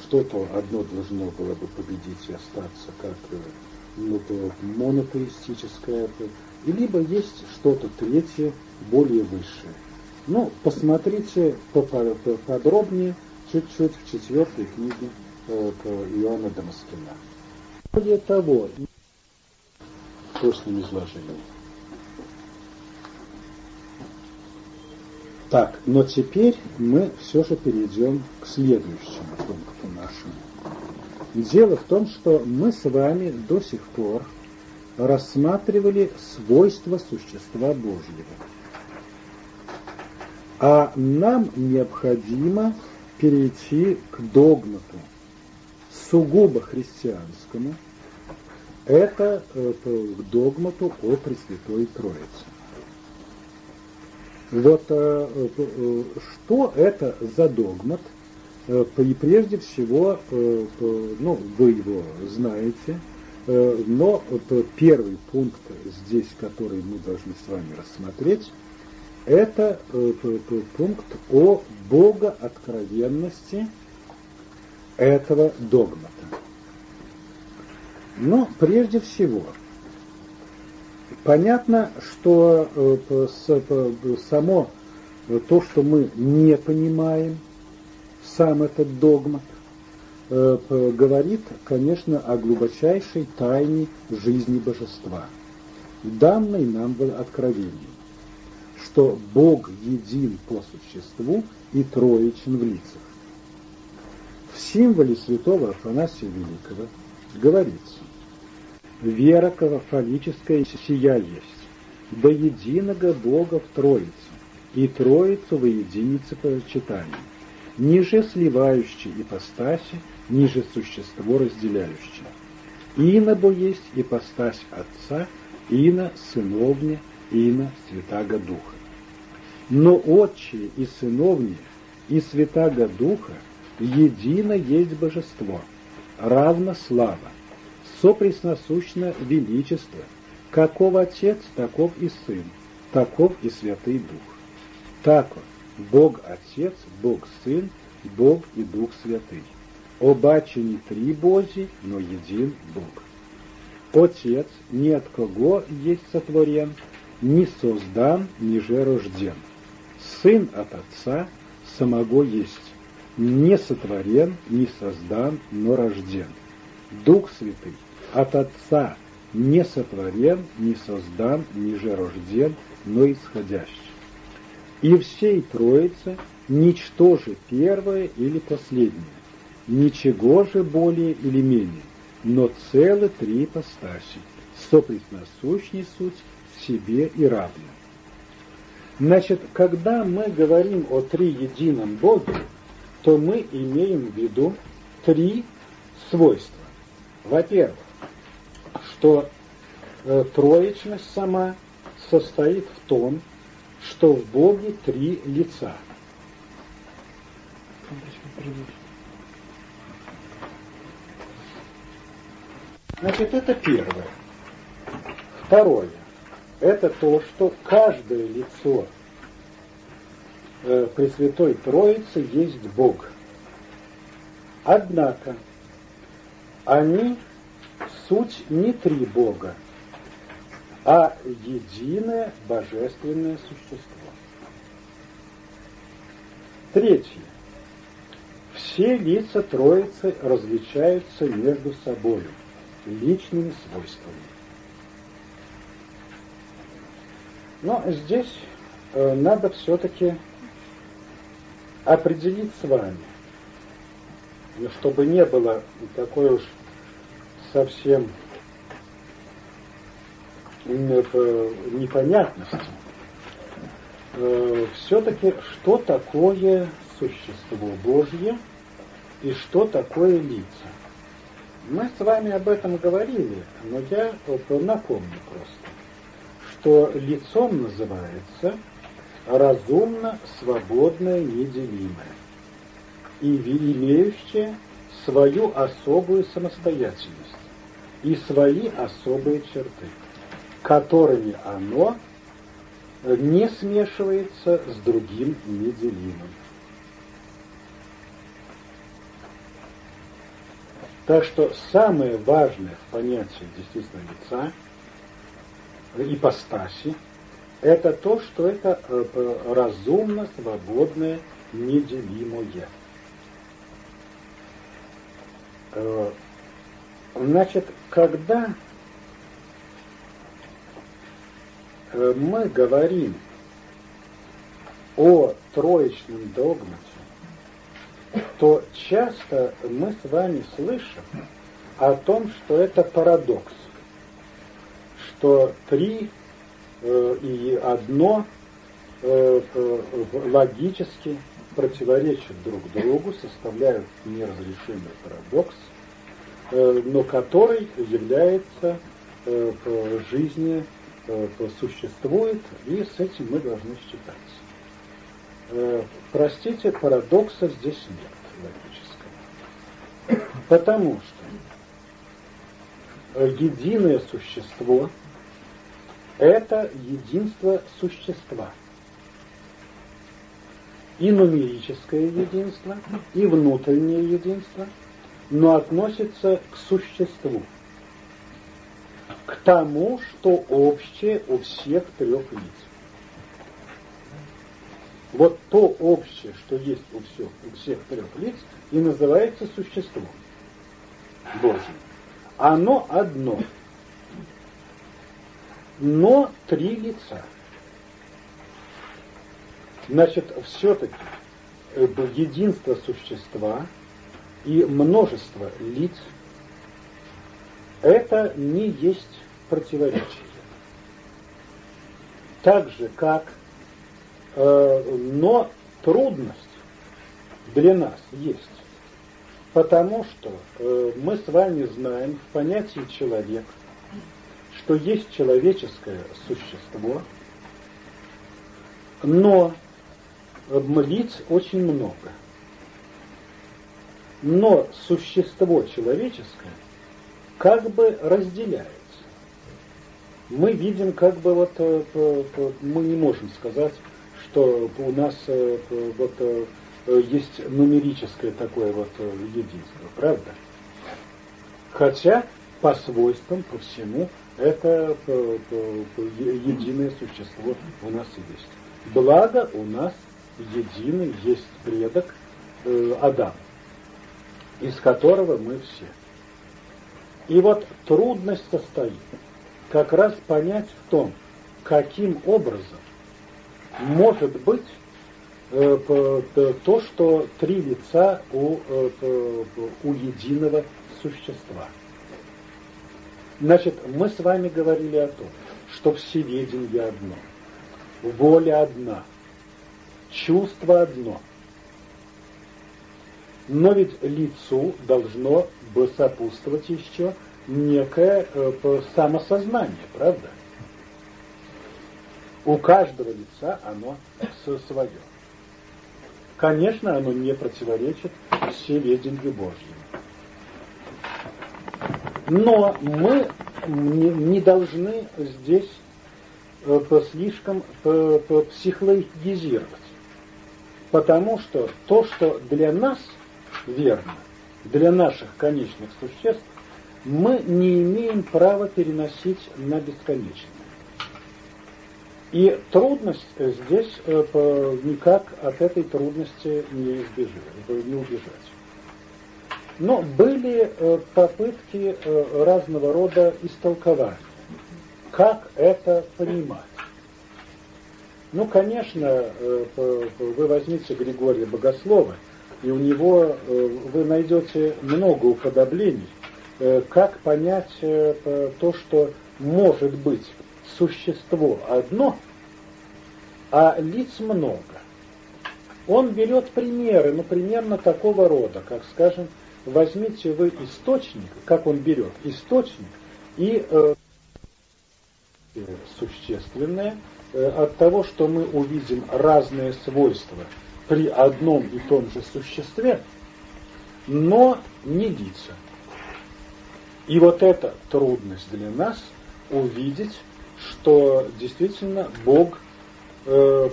что-то одно должно было бы победить и остаться как ну, монотеистическое, и либо есть что-то третье, более высшее. Ну, посмотрите подробнее чуть-чуть в четвертой книге э, Иоанна Дамаскина. Более того, в прошлом изложении. Так, но теперь мы все же перейдем к следующему пункту нашему. Дело в том, что мы с вами до сих пор рассматривали свойства существа Божьего. А нам необходимо перейти к догмату, сугубо христианскому, это к догмату о Пресвятой Троице. Вот э, э, что это за догмат – Э, и прежде всего, ну, вы его знаете, но первый пункт здесь, который мы должны с вами рассмотреть, это пункт о богооткровенности этого догмата. Но прежде всего, понятно, что само то, что мы не понимаем, сам этот догмат э, говорит, конечно, о глубочайшей тайне жизни божества, данной нам в откровении, что Бог един по существу и троичен в лицах. В символе святого Афанасия Великого говорится, «Вера кавафалическая сия есть, до единого Бога в Троице, и Троицу во единице почитания ниже сливающей ипостаси, ниже существо разделяющее. Бо есть ипостась Отца, ино Сыновня, ино Святаго Духа. Но Отче и Сыновне и Святаго Духа едино есть Божество, равно слава, сопресносущно величество, каков Отец, таков и Сын, таков и Святый Дух. Так Бог Отец, Бог Сын, Бог и Дух Святый. Обаче не три Божі, но един Бог. Отец ни от кого есть сотворен, ни создан, ни же рожден. Сын от Отца самого есть, не сотворен, не создан, но рожден. Дух Святый от Отца не сотворен, не создан, не же рожден, но исходящий. И всей Троице ничто же первое или последнее, ничего же более или менее, но целы три ипостаси, сопресносущий суть себе и равны. Значит, когда мы говорим о триедином Боге, то мы имеем в виду три свойства. Во-первых, что э, троечность сама состоит в том, что в Боге три лица. Значит, это первое. Второе. Это то, что каждое лицо э, Пресвятой Троицы есть Бог. Однако они суть не три Бога, а единое божественное существо. Третье. Все лица Троицы различаются между собой личными свойствами. Но здесь э, надо все-таки определить с вами, чтобы не было такой уж совсем непонятности, э, все-таки что такое существо Божье и что такое лица. Мы с вами об этом говорили, но я напомню просто, что лицом называется разумно, свободное, неделимое и имеющее свою особую самостоятельность и свои особые черты, которыми оно не смешивается с другим неделимым. Так что самое важное в понятии действительно лица, ипостаси, это то, что это э, разумно, свободное, неделимое. Э, значит, когда э, мы говорим о троечном догмате, то часто мы с вами слышим о том, что это парадокс, что три и одно э, э, логически противоречат друг другу, составляют неразрешимый парадокс, э, но который является э, в жизни э, существует, и с этим мы должны считаться. Э, простите, парадокса здесь нет логического. Потому что единое существо – это единство существа. И нумерическое единство, и внутреннее единство, но относится к существу, к тому, что общее у всех трех лиц. Вот то общее, что есть у всех, у всех трех лиц, и называется существом Божьим. Оно одно, но три лица. Значит, все-таки э, единство существа и множество лиц это не есть противоречие. Так же, как Э, но трудность для нас есть. Потому что э, мы с вами знаем в понятии человек, что есть человеческое существо, но лиц очень много. Но существо человеческое как бы разделяется. Мы видим как бы вот, э, мы не можем сказать, что у нас вот есть нумерическое такое вот единство, правда? Хотя по свойствам, по всему, это единое существо у нас есть. Благо у нас единый есть предок Адам, из которого мы все. И вот трудность состоит как раз понять в том, каким образом может быть э, то, что три лица у, э, у единого существа. Значит, мы с вами говорили о том, что всеведение одно, воля одна, чувство одно. Но ведь лицу должно бы сопутствовать еще некое э, самосознание, правда? У каждого лица оно свое. Конечно, оно не противоречит всеведению Божьему. Но мы не должны здесь э, слишком э, психологизировать. Потому что то, что для нас верно, для наших конечных существ, мы не имеем права переносить на бесконечное. И трудность здесь э, никак от этой трудности не избежать, не убежать. Но были э, попытки э, разного рода истолкования. Как это понимать? Ну, конечно, вы возьмите Григория Богослова, и у него вы найдете много уподоблений Э, как понять э, то, что может быть существо одно, а лиц много. Он берет примеры, ну, примерно такого рода, как, скажем, возьмите вы источник, как он берет, источник и э, существенное э, от того, что мы увидим разные свойства при одном и том же существе, но не лица. И вот эта трудность для нас увидеть, что действительно Бог, э,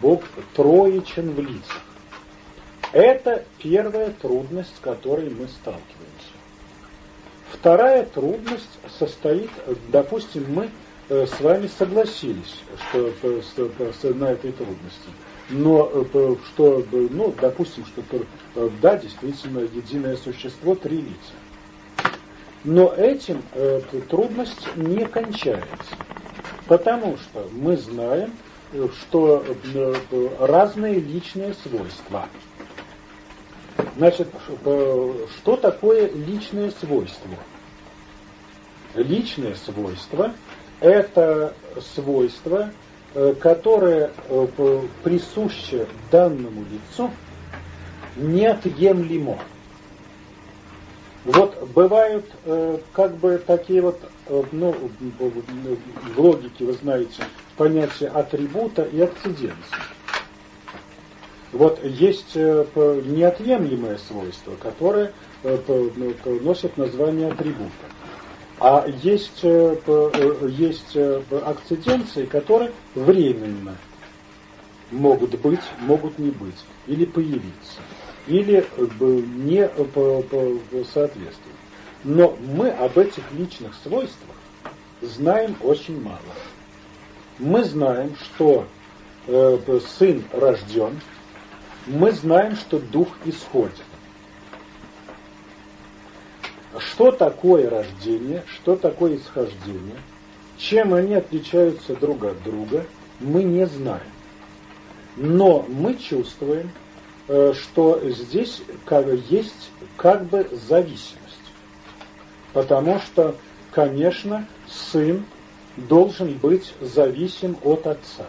Бог троечен в лицах. Это первая трудность, с которой мы сталкиваемся. Вторая трудность состоит, допустим, мы э, с вами согласились что, на этой трудности. Но э, что, ну, допустим, что да, действительно, единое существо, три лица. Но этим э, трудность не кончается, потому что мы знаем, э, что э, разные личные свойства. Значит, э, что такое личное свойство? Личное свойство – это свойство, э, которое э, присуще данному лицу неотъемлемо. Вот бывают как бы такие вот, ну, в логике, вы знаете, понятия атрибута и акциденции. Вот есть э, неотъемлемое свойство, которое э, ну, носит название атрибута. А есть, э, есть акциденции, которые временно могут быть, могут не быть или появиться или не соответствует. Но мы об этих личных свойствах знаем очень мало. Мы знаем, что сын рожден, мы знаем, что дух исходит. Что такое рождение, что такое исхождение, чем они отличаются друг от друга, мы не знаем. Но мы чувствуем, Э, что здесь есть как бы зависимость. Потому что, конечно, сын должен быть зависим от отца.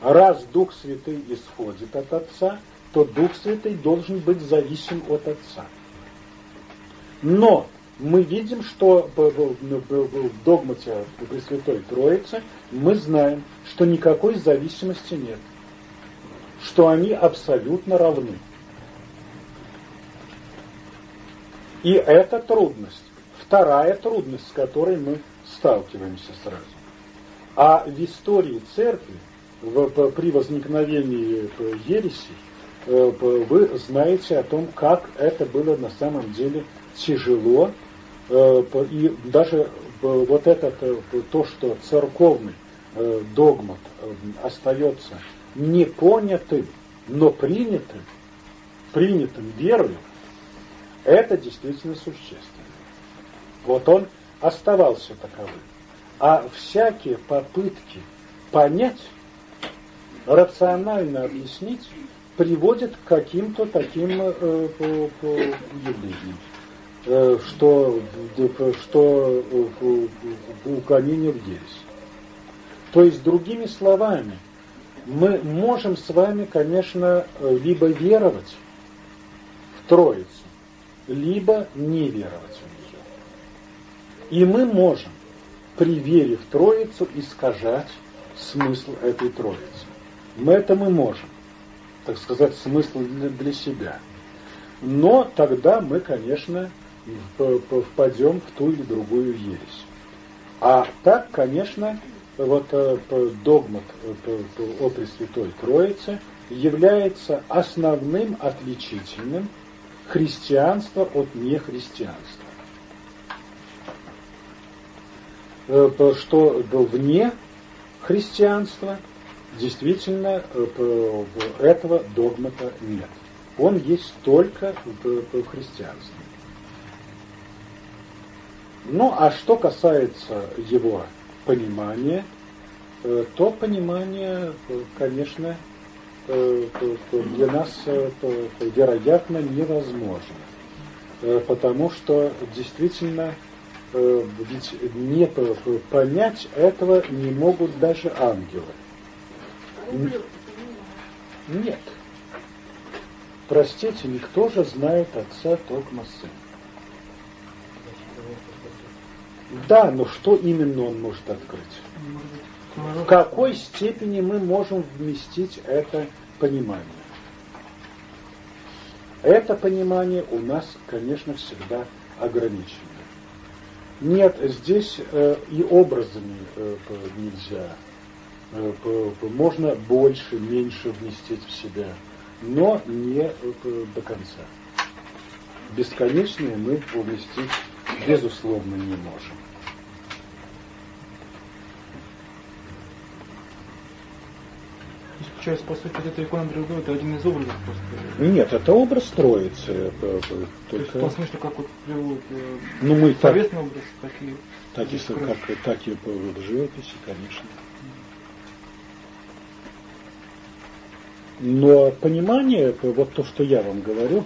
Раз Дух Святый исходит от отца, то Дух Святый должен быть зависим от отца. Но мы видим, что в догмате Пресвятой Троицы мы знаем, что никакой зависимости нет что они абсолютно равны. И это трудность. Вторая трудность, с которой мы сталкиваемся сразу. А в истории церкви, в, при возникновении ереси, э, вы знаете о том, как это было на самом деле тяжело, э, и даже вот это то, что церковный э, догмат остается непонятым, но принятым, принятым верою, это действительно существенно. Вот он оставался таковым. А всякие попытки понять, рационально объяснить, приводят к каким-то таким э, по, по явлениям, э, что, что э, уклонение в ересь. То есть, другими словами, мы можем с вами, конечно, либо веровать в Троицу, либо не веровать в нее. И мы можем при вере в Троицу искажать смысл этой Троицы. Мы это мы можем, так сказать, смысл для, себя. Но тогда мы, конечно, впадем в ту или другую ересь. А так, конечно, вот э, догмат э, о Пресвятой Троице является основным отличительным христианства от нехристианства. Э, что вне христианства действительно этого догмата нет. Он есть только в христианстве. Ну, а что касается его понимание, э, то понимание, э, конечно, э, для нас вероятно невозможно. Потому что действительно ведь не понять этого не могут даже ангелы. Нет. Простите, никто же знает Отца Токма Сына. Да, но что именно он может открыть? В какой степени мы можем вместить это понимание? Это понимание у нас, конечно, всегда ограничено. Нет, здесь э, и образами э, нельзя. Э, можно больше, меньше вместить в себя, но не э, до конца. Бесконечные мы уместить безусловно, не можем. Сейчас, по сути, это икона другой, это один из образов просто. Нет, это образ троицы. Только... То есть, в том смысле, как вот приводят э, ну, мы словесный образ, так и... Так и, как, так и в живописи, конечно. Но понимание, вот то, что я вам говорю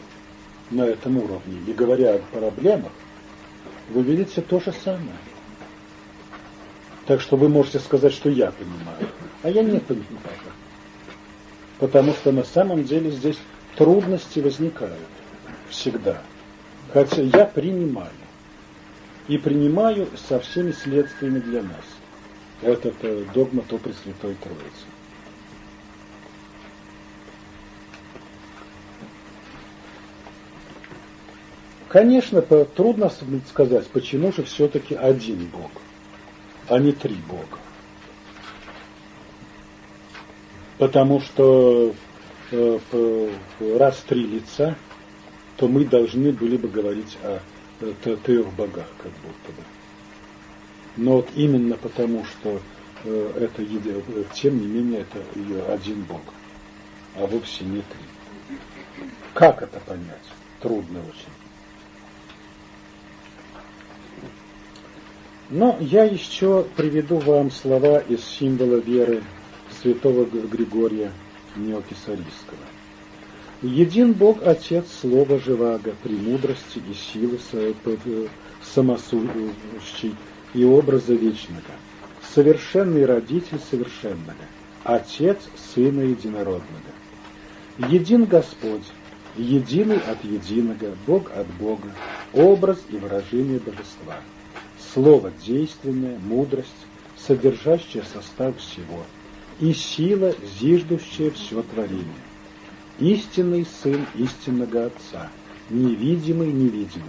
на этом уровне, и говоря о проблемах, вы видите то же самое. Так что вы можете сказать, что я понимаю, а я не понимаю. Потому что на самом деле здесь трудности возникают всегда. Хотя я принимаю. И принимаю со всеми следствиями для нас. Этот э, догма то Пресвятой Троицы. Конечно, трудно сказать, почему же все-таки один Бог, а не три Бога. Потому что э, раз три лица, то мы должны были бы говорить о трех богах, как будто бы. Но вот именно потому, что э, это, тем не менее, это один Бог, а вовсе не три. Как это понять? Трудно очень. Но я еще приведу вам слова из символа веры святого Григория Неокисарийского. Един Бог Отец Слова Живаго, премудрости и силы самосущей и образа вечного, совершенный родитель совершенного, Отец Сына Единородного. Един Господь, единый от единого, Бог от Бога, образ и выражение божества – слово действенное, мудрость, содержащая состав всего, и сила, зиждущая все творение. Истинный Сын истинного Отца, невидимый невидимого,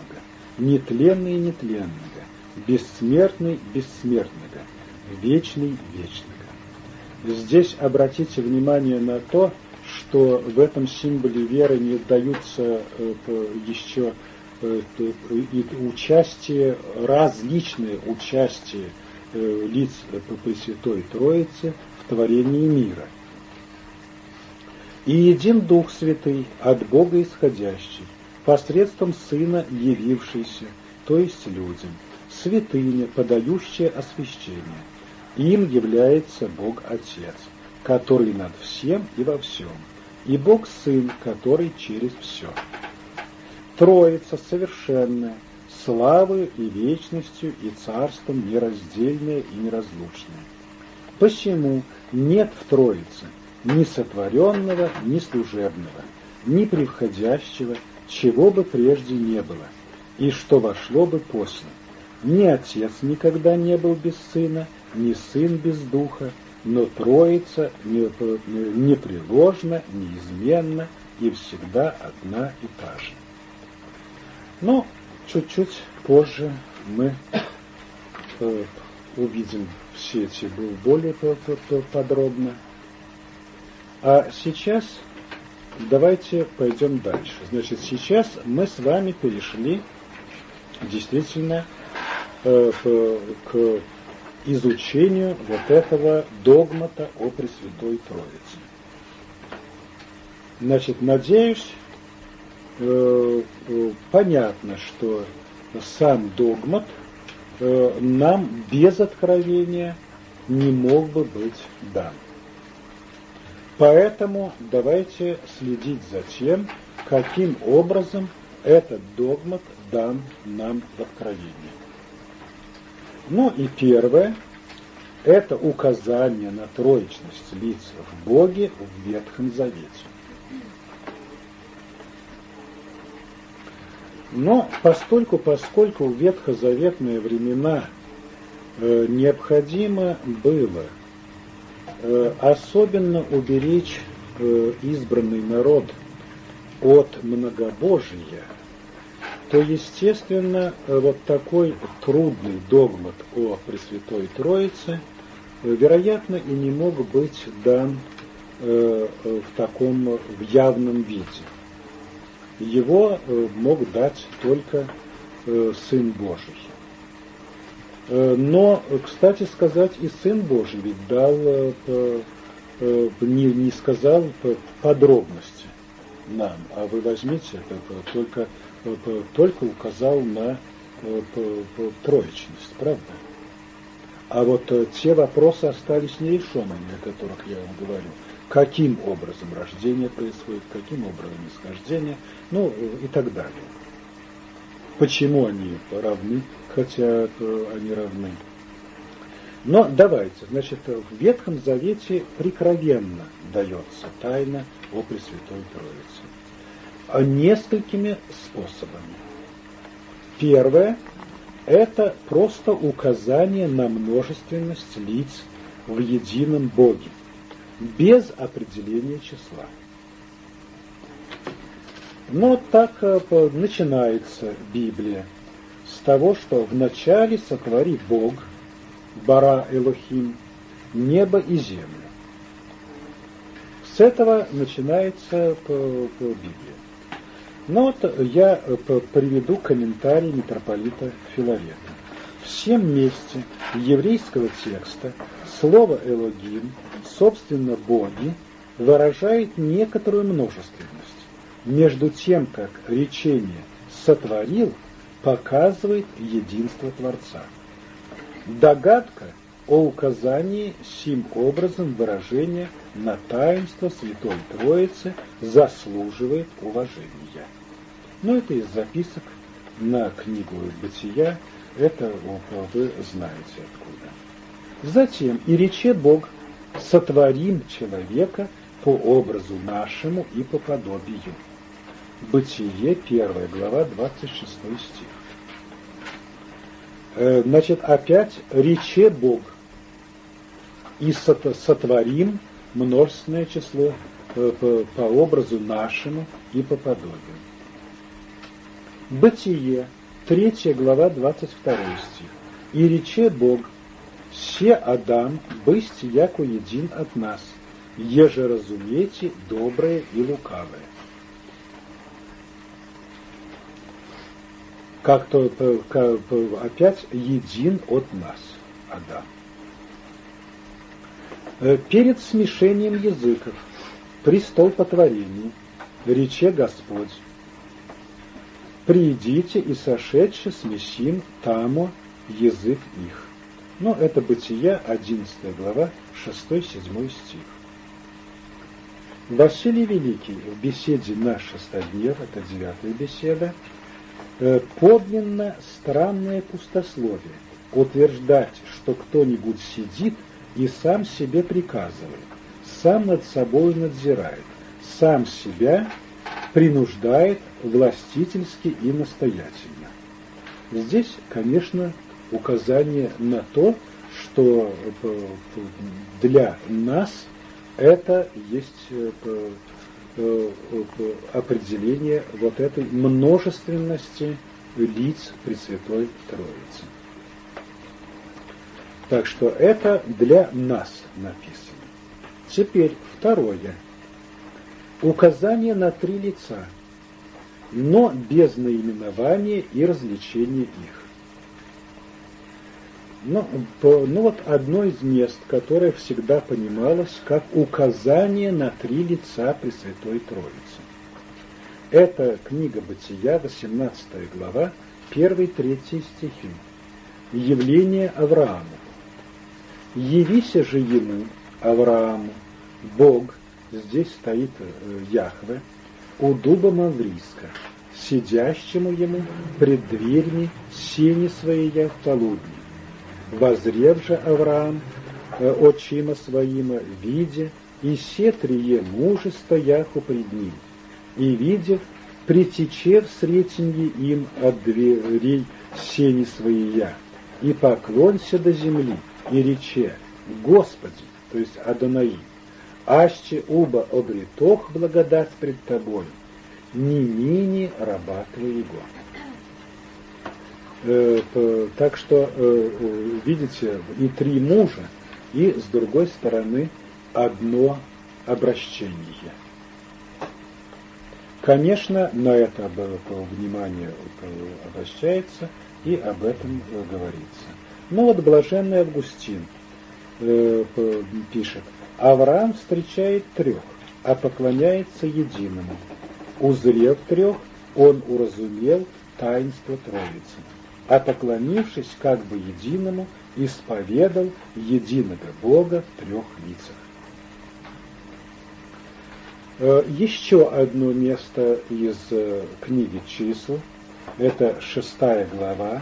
нетленный нетленного, бессмертный бессмертного, вечный вечного. Здесь обратите внимание на то, что в этом символе веры не даются э, еще э, участие, различные участия э, лиц Пресвятой Троицы в творении мира. И един Дух Святый, от Бога исходящий, посредством Сына явившийся, то есть людям, святыня, подающая освящение. Им является Бог Отец, который над всем и во всем, и Бог Сын, который через все. Троица совершенная, славою и вечностью и царством нераздельная и неразлучная. Посему нет в Троице ни сотворенного, ни служебного, ни превходящего, чего бы прежде не было, и что вошло бы после. Ни отец никогда не был без сына, ни сын без духа, но Троица непреложна, неизменна и всегда одна и та же. Но чуть-чуть позже мы э, увидим все эти более подробно. А сейчас давайте пойдем дальше. Значит, сейчас мы с вами перешли действительно э, к изучению вот этого догмата о Пресвятой Троице. Значит, надеюсь, понятно, что сам догмат э, нам без откровения не мог бы быть дан. Поэтому давайте следить за тем, каким образом этот догмат дан нам в откровении. Ну и первое – это указание на троечность лиц в Боге в Ветхом Завете. Но постольку, поскольку в ветхозаветные времена э, необходимо было э, особенно уберечь э, избранный народ от многобожия, то, естественно, э, вот такой трудный догмат о Пресвятой Троице, э, вероятно, и не мог быть дан э, в таком в явном виде. Его мог дать только Сын Божий. Но, кстати сказать, и Сын Божий ведь дал, не, не сказал подробности нам, а вы возьмите только только указал на э, троечность, правда? А вот э, те вопросы остались нерешенными, о которых я вам говорю. Каким образом рождение происходит, каким образом исхождение, ну и так далее. Почему они равны, хотя они равны. Но давайте, значит, в Ветхом Завете прикровенно дается тайна о Пресвятой Троице несколькими способами. Первое – это просто указание на множественность лиц в едином Боге, без определения числа. Но так э, начинается Библия с того, что вначале сотвори Бог, Бара Элохим, небо и землю. С этого начинается Библия. Ну вот я э, приведу комментарий митрополита Филарета. В всем месте еврейского текста слово «элогим», собственно, «боги», выражает некоторую множественность, между тем, как речение «сотворил» показывает единство Творца. Догадка о указании сим образом выражения на таинство Святой Троицы заслуживает уважения. Но это из записок на книгу «Бытия», это вы знаете откуда. Затем «И рече Бог, сотворим человека по образу нашему и по подобию». Бытие, 1 глава, 26 стих. Э, значит, опять рече Бог, и сотворим множественное число э, по, образу нашему и по подобию. Бытие, 3 глава, 22 стих. «И рече Бог, «Се Адам, бысть яко един от нас, еже разумейте доброе и лукавое». Как-то опять един от нас, Адам. Перед смешением языков, престол потворения, рече Господь, «Приидите и сошедше смесим тамо язык их». Но это Бытие, 11 глава, 6-7 стих. Василий Великий в беседе на шестоднев, это девятая беседа, э, подлинно странное пустословие, утверждать, что кто-нибудь сидит и сам себе приказывает, сам над собой надзирает, сам себя принуждает властительски и настоятельно. Здесь, конечно, указание на то, что э, для нас это есть э, э, определение вот этой множественности лиц Пресвятой Троицы. Так что это для нас написано. Теперь второе. Указание на три лица, но без наименования и развлечения их. Ну, по, ну вот одно из мест, которое всегда понималось как указание на три лица Пресвятой Троицы. Это книга Бытия, 18 глава, 1-3 стихи. Явление Аврааму. «Явися же ему, Аврааму, Бог, здесь стоит э, Яхве, у дуба Мавриска, сидящему ему пред дверьми сени своей в полудне. Возрев же Авраам э, очима своима, видя, и все трие мужи стояху пред ним, и видев, притече в сретенье им от дверей сени своия, и поклонься до земли, и рече, Господи, то есть Адонаи, аще уба обретох благодать пред тобой, не мини раба твоего. Э, так что, э, видите, и три мужа, и с другой стороны одно обращение. Конечно, на это внимание обращается и об этом говорится. Но вот блаженный Августин э, пишет, Авраам встречает трех, а поклоняется единому. Узрев трех, он уразумел таинство Троицы, а поклонившись как бы единому, исповедал единого Бога в трех лицах. Э, еще одно место из э, книги чисел, это шестая глава,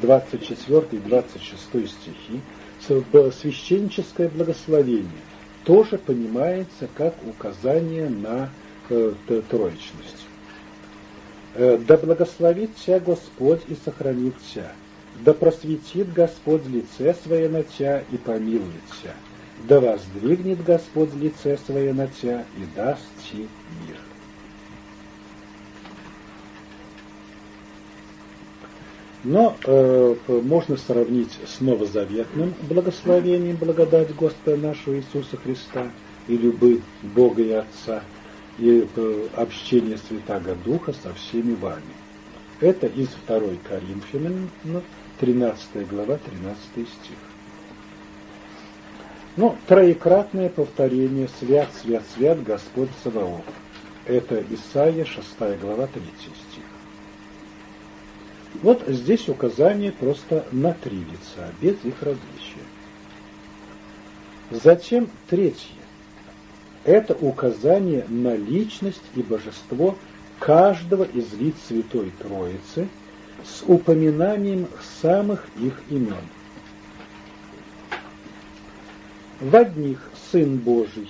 24 и 26 стихи, священническое благословение тоже понимается как указание на э, троечность. Э, «Да благословит Тя Господь и сохранит Тя, да просветит Господь лице Свое на Тя и помилует Тя, да воздвигнет Господь лице Свое на Тя и даст Ти мир». Но э, можно сравнить с новозаветным благословением благодать Господа нашего Иисуса Христа и любы Бога и Отца и общение Святаго Духа со всеми вами. Это из 2 Коринфянам, 13 глава, 13 стих. Но троекратное повторение «Свят, свят, свят Господь Саваоф». Это Исаия, 6 глава, 3 стих. Вот здесь указание просто на три лица, без их различия. Затем третье. Это указание на личность и божество каждого из лиц Святой Троицы с упоминанием самых их имен. В одних Сын Божий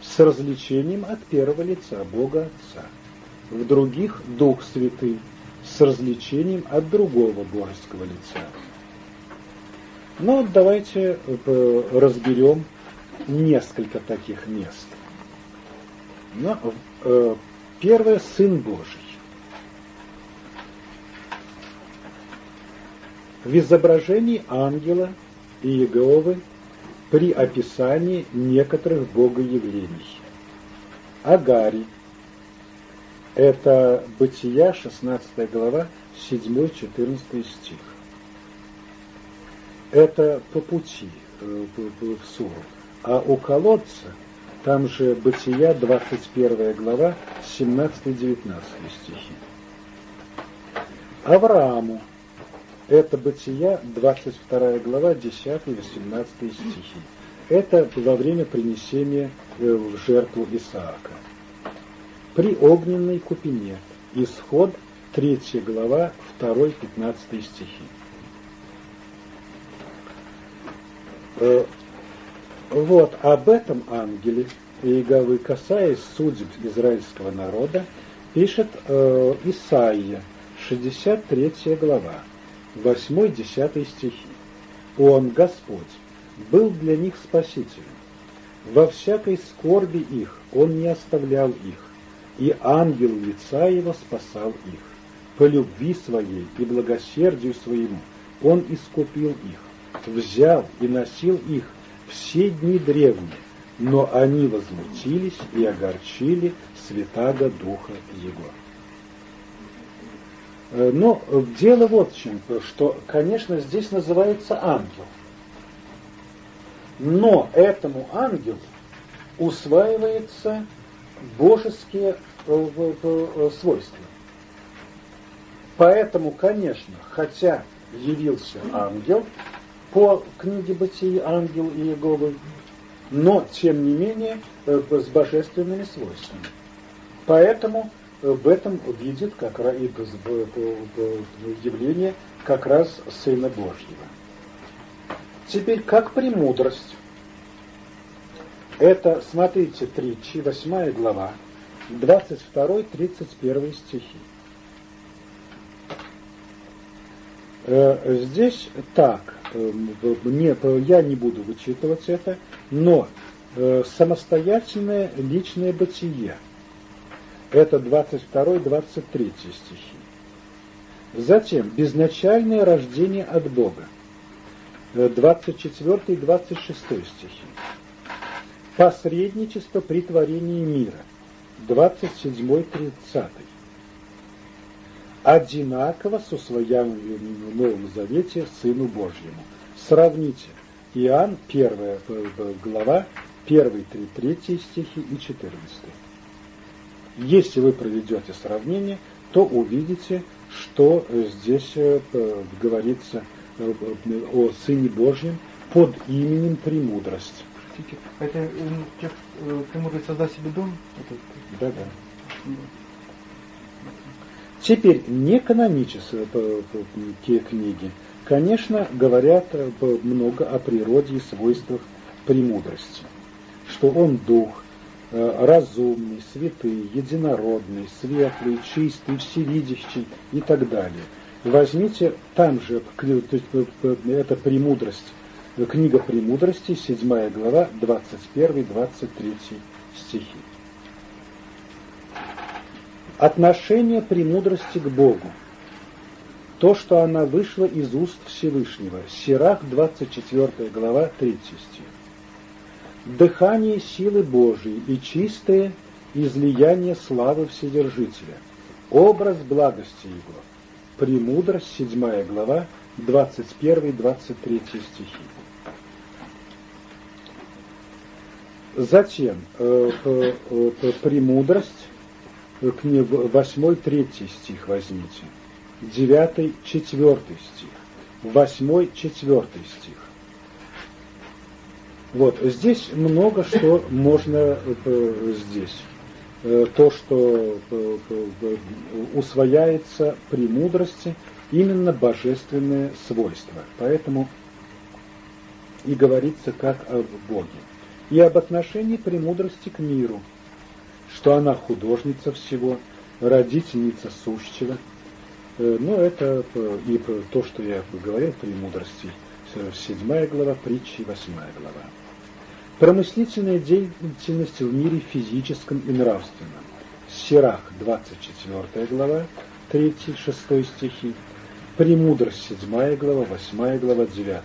с развлечением от первого лица Бога Отца, в других Дух Святый с развлечением от другого божеского лица. Но давайте э, разберем несколько таких мест. Но, э, первое – Сын Божий. В изображении ангела Иеговы при описании некоторых богоявлений. Агари. Это Бытия, 16 глава, 7-14 стих. Это по пути э, в Суру. А у колодца, там же Бытия, 21 глава, 17-19 стихи. Аврааму. Это Бытия, 22 глава, 10-18 стихи. Это во время принесения э, в жертву Исаака. При огненной купине. Исход, 3 глава, 2-15 стихи. Вот об этом ангеле Иеговы, касаясь судеб израильского народа, пишет э, Исаия, 63 глава, 8-10 стихи. Он, Господь, был для них спасителем. Во всякой скорби их он не оставлял их, и ангел лица его спасал их. По любви своей и благосердию своему он искупил их, взял и носил их все дни древние, но они возмутились и огорчили святаго Духа Его. Э, но дело вот в чем, что, конечно, здесь называется ангел. Но этому ангелу усваиваются божеские э, э, свойства. Поэтому, конечно, хотя явился ангел по книге Бытии ангел и Иеговы, но, тем не менее, с божественными свойствами. Поэтому в этом видит как раз явление как раз Сына Божьего. Теперь, как премудрость. Это, смотрите, притчи, 8 глава, 22-31 стихи. Э, здесь так, э, не, я не буду вычитывать это, но э, самостоятельное личное бытие – это 22-23 стихи. Затем безначальное рождение от Бога. 24 26 стихи. Посредничество при творении мира. 27 30 Одинаково с усвояемым в Новом Завете Сыну Божьему. Сравните Иоанн, 1 глава, 1, 3, 3 стихи и 14. Если вы проведете сравнение, то увидите, что здесь э, говорится э, о Сыне Божьем под именем Премудрость. Это э, текст «Премудрость создай себе дом»? Да, да. Теперь не канонические книги, конечно, говорят много о природе и свойствах премудрости, что он дух, Э, разумный, святый, единородный, светлый, чистый, всевидящий и так далее. Возьмите там же, это премудрость, книга премудрости, 7 глава, 21-23 стихи. Отношение премудрости к Богу. То, что она вышла из уст Всевышнего. Сирах, 24 глава, 3 стих дыхание силы Божией и чистое излияние славы Вседержителя, образ благости Его. Премудрость, 7 глава, 21-23 стихи. Затем э, э, э, премудрость, э, 8-3 стих возьмите, 9-4 стих, 8-4 стих. Вот, здесь много что можно э, здесь. Э, то, что э, усвояется при мудрости, именно божественные свойства. Поэтому и говорится как о Боге. И об отношении премудрости к миру, что она художница всего, родительница сущего. Ну, это и то, что я говорил, премудрости. Седьмая глава, притчи, восьмая глава. Промыслительная деятельность в мире физическом и нравственном. Сирах, 24 глава, 3-6 стихи. Премудрость, 7 глава, 8 глава, 9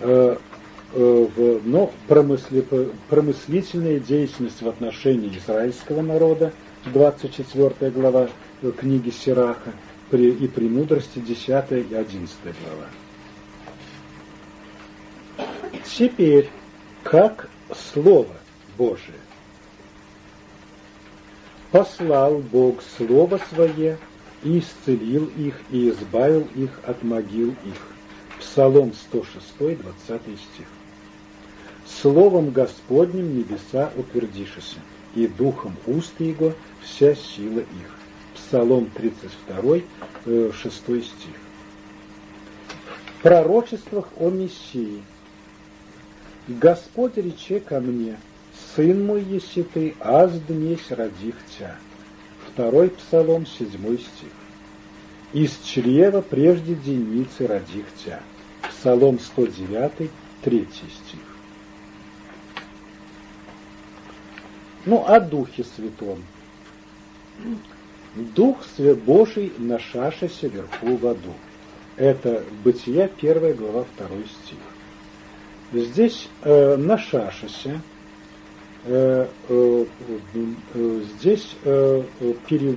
глава. Э, э, но промыслительная деятельность в отношении израильского народа, 24 глава книги Сираха, и премудрости 10 и 11 глава. Теперь, как Слово Божие послал Бог Слово Свое и исцелил их, и избавил их от могил их. Псалом 106, 20 стих. Словом Господним небеса утвердишися, и духом уст Его вся сила их. Псалом 32, 6 стих. В пророчествах о Мессии Господь рече ко мне, Сын мой, еси ты, аз днесь родих тя. Второй Псалом, седьмой стих. Из чрева прежде деницы родих тя. Псалом 109, третий стих. Ну, о Духе Святом. Дух Свят Божий нашашася вверху в аду. Это Бытия, первая глава, второй стих. Здесь э, нашашася Э, э, э, здесь пере,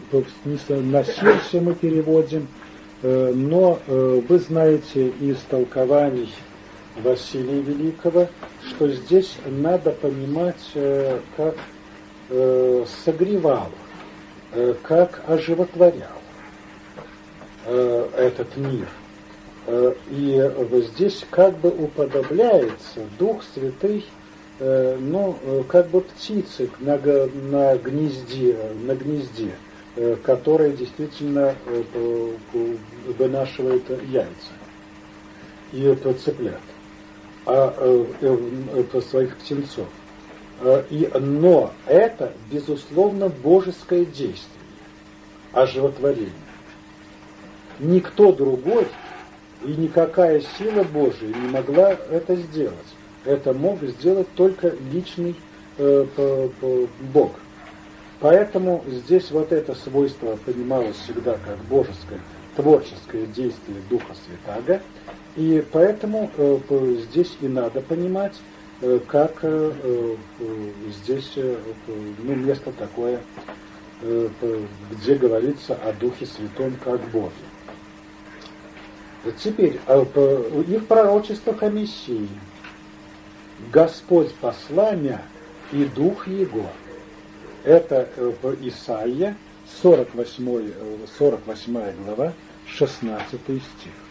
носился мы переводим, но вы знаете из толкований Василия Великого, что здесь надо понимать, как согревал, как оживотворял этот мир. И здесь как бы уподобляется Дух Святый Э, ну, э, как бы птицы на, на гнезде, на гнезде, э, которая действительно вынашивает яйца и это цыплят, а это своих птенцов. И, но это, безусловно, божеское действие, оживотворение. Никто другой и никакая сила Божия не могла это сделать это мог сделать только личный э, по, по, Бог. Поэтому здесь вот это свойство понималось всегда как божеское, творческое действие Духа Святаго, и поэтому э, здесь и надо понимать, э, как э, э, здесь э, ну, место такое, э, где говорится о Духе Святом как Боге. Теперь, э, и в пророчествах о Мессии – Господь посла и Дух Его. Это э, Исаия, 48, 48 э, глава, 16 стих.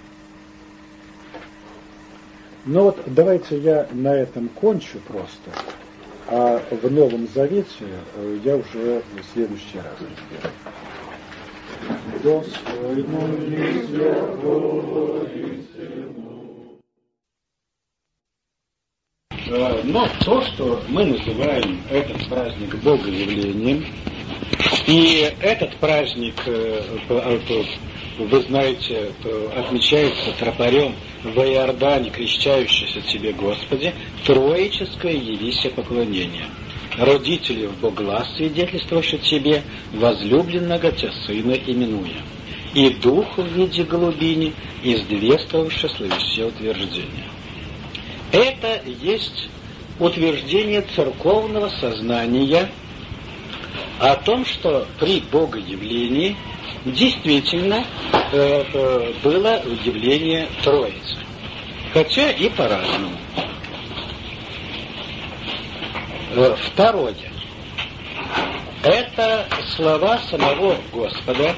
Ну вот давайте я на этом кончу просто, а в Новом Завете э, я уже в следующий раз Э, но то, что мы называем этот праздник Богоявлением, и этот праздник, э, вы знаете, отмечается тропарем в Иордане, крещающийся Тебе, Господи, троическое явися поклонение. Родители в Богла свидетельствующие Тебе, возлюбленного Тебя Сына именуя. И Дух в виде голубини, издвествовавши словеще утверждение. Это есть утверждение церковного сознания о том, что при Богоявлении действительно было явление Троицы. Хотя и по-разному. Э, второе. Это слова самого Господа,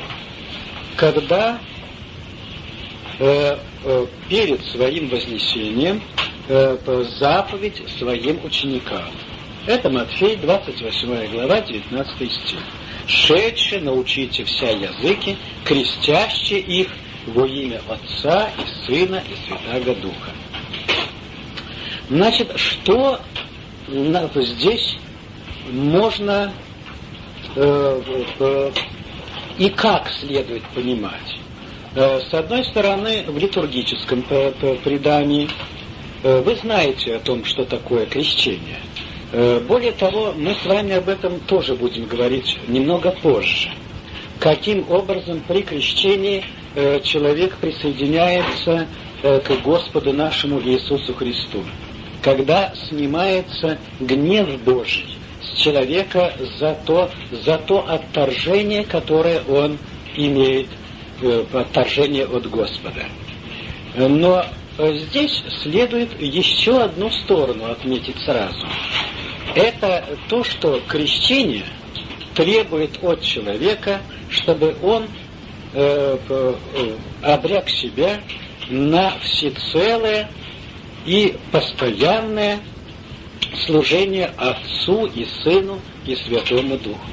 когда э, э, перед своим вознесением заповедь своим ученикам. Это Матфей, 28 глава, 19 стих. «Шедше научите вся языки, крестяще их во имя Отца и Сына и Святаго Духа». Значит, что здесь можно э, э, и как следует понимать? Э, с одной стороны, в литургическом предании Э, вы знаете о том, что такое крещение. Э, более того, мы с вами об этом тоже будем говорить немного позже. Каким образом при крещении э, человек присоединяется к Господу нашему Иисусу Христу. Когда снимается гнев Божий с человека за то, за то отторжение, которое он имеет, отторжение от Господа. Но здесь следует еще одну сторону отметить сразу. Это то, что крещение требует от человека, чтобы он э, э, себя на всецелое и постоянное служение Отцу и Сыну и Святому Духу.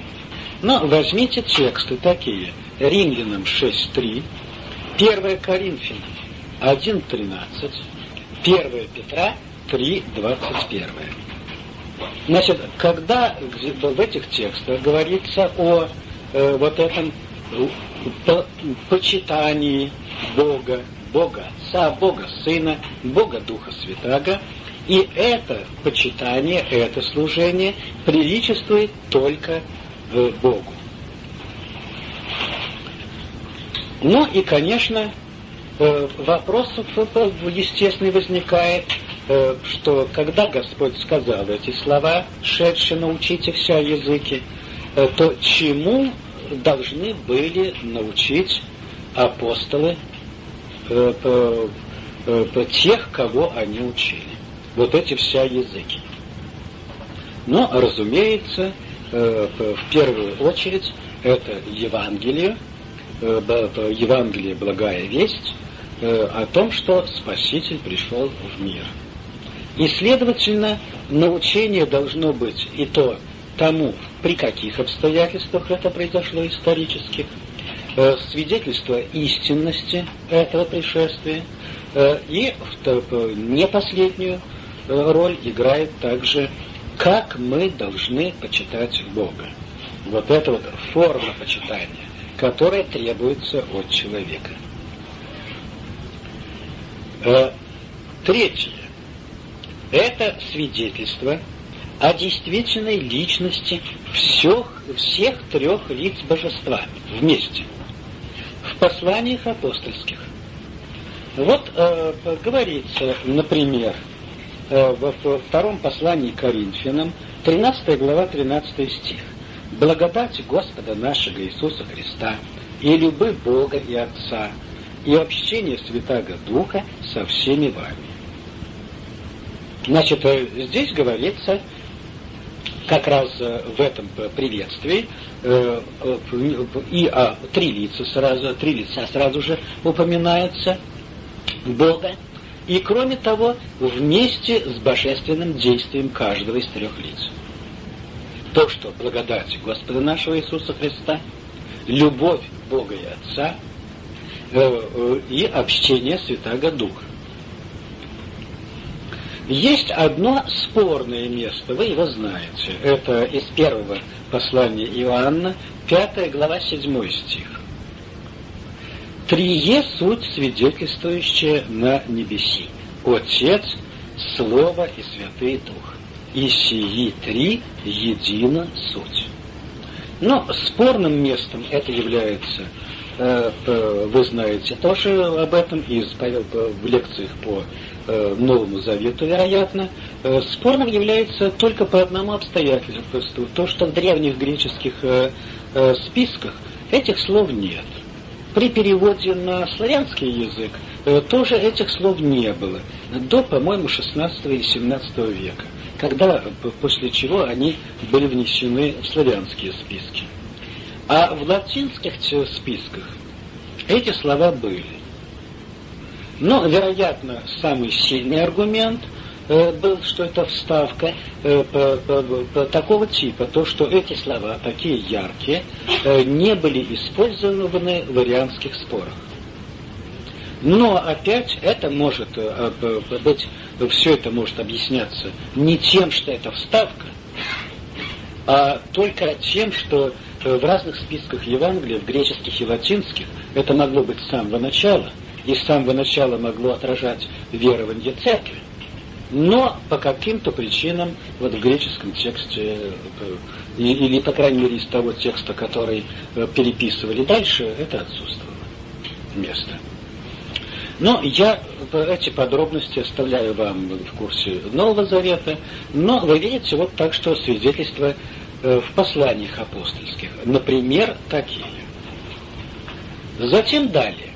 Но возьмите тексты такие. Римлянам 6.3, 1 Коринфянам 1.13, 1 Петра 3.21. Значит, когда в этих текстах говорится о э, вот этом по, почитании Бога, Бога Отца, Бога Сына, Бога Духа Святаго, и это почитание, это служение приличествует только э, Богу. Ну и, конечно, э, вопрос естественный возникает, э, что когда Господь сказал эти слова, шедшие научите вся языки, э, то чему должны были научить апостолы тех, кого они учили. Вот эти вся языки. Но, разумеется, в первую очередь это Евангелие, Евангелие благая весть э, о том, что Спаситель пришел в мир. И, следовательно, научение должно быть и то тому, при каких обстоятельствах это произошло исторически, э, свидетельство истинности этого пришествия, э, и не последнюю роль играет также, как мы должны почитать Бога. Вот это вот форма почитания которое требуется от человека. Э, третье. Это свидетельство о действительной личности всех, всех трех лиц божества вместе. В посланиях апостольских. Вот э, говорится, например, э, во втором послании Коринфянам, 13 глава, 13 стих благодать Господа нашего Иисуса Христа и любовь Бога и Отца и общение Святаго Духа со всеми вами. Значит, э, здесь говорится как раз э, в этом приветствии э, и о три лица сразу, три лица сразу же упоминаются Бога, и кроме того, вместе с божественным действием каждого из трех лиц то, что благодать Господа нашего Иисуса Христа, любовь Бога и Отца и общение Святаго Духа. Есть одно спорное место, вы его знаете. Это из первого послания Иоанна, 5 глава, 7 стих. Трие суть свидетельствующая на небеси. Отец, Слово и Святый Дух и сии три едина суть. Но спорным местом это является, э, вы знаете тоже об этом из, в лекциях по Новому Завету, вероятно, э, спорным является только по одному обстоятельству, то, что в древних греческих списках этих слов нет. При переводе на славянский язык тоже этих слов не было, до, по-моему, 16 и 17 века когда, после чего они были внесены в славянские списки. А в латинских списках эти слова были. Но, вероятно, самый сильный аргумент э, был, что это вставка э, такого типа, то, что эти слова, такие яркие, э, не были использованы в варианских спорах. Но опять это может быть, все это может объясняться не тем, что это вставка, а только тем, что в разных списках Евангелия, в греческих и латинских, это могло быть с самого начала, и с самого начала могло отражать верование церкви. Но по каким-то причинам вот в греческом тексте, э, или, по крайней мере, из того текста, который переписывали дальше, это отсутствовало место. Но я эти подробности оставляю вам в курсе Нового Завета, но вы видите вот так, что свидетельства э, в посланиях апостольских, например, такие. Затем далее.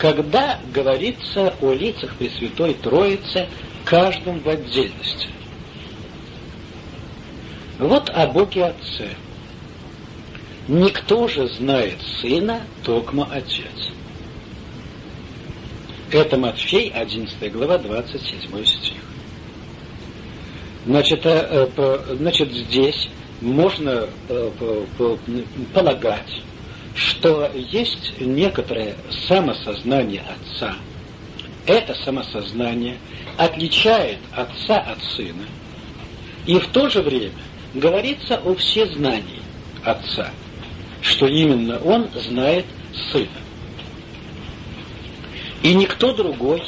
Когда говорится о лицах Пресвятой Троицы, каждом в отдельности. Вот о Боге Отце. Никто же знает Сына, токмо Отец. Это Матфей, 11 глава, 27 стих. Значит, э, э, значит здесь можно э, полагать, что есть некоторое самосознание Отца. Это самосознание отличает Отца от Сына. И в то же время говорится о всезнании Отца, что именно Он знает Сына. И никто другой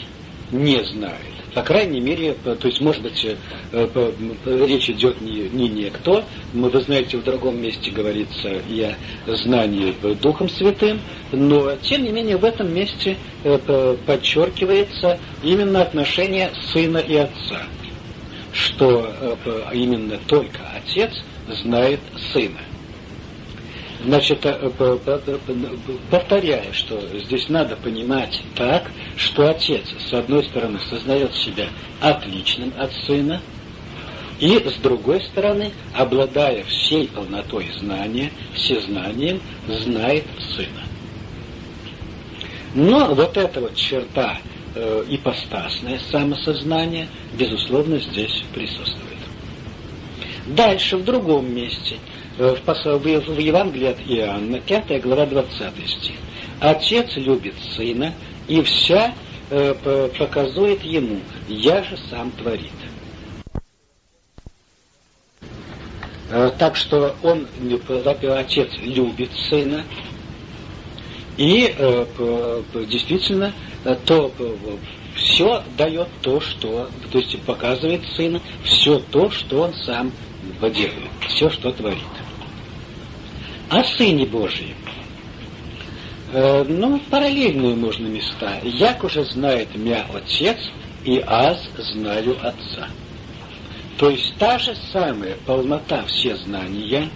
не знает. По крайней мере, то есть, может быть, э, речь идет не, не некто, мы, вы знаете, в другом месте говорится и о знании Духом Святым, но, тем не менее, в этом месте э, подчеркивается именно отношение сына и отца, что э, именно только отец знает сына. Значит, э, повторяю, что здесь надо понимать так, что отец, с одной стороны, сознает себя отличным от сына, и, с другой стороны, обладая всей полнотой знания, всезнанием, знает сына. Но вот эта вот черта э, ипостасное самосознание, безусловно, здесь присутствует. Дальше, в другом месте – Э, в, Евангелии от Иоанна, 5 глава, 20 стих. Отец любит сына, и вся э, показует ему, я же сам творит. Э, так что он, отец любит сына, и действительно то все дает то, что, то есть показывает сына, все то, что он сам делает, все, что творит о Сыне Божьем. Э, ну, параллельные можно места. Як уже знает мя Отец, и аз знаю Отца. То есть та же самая полнота все знания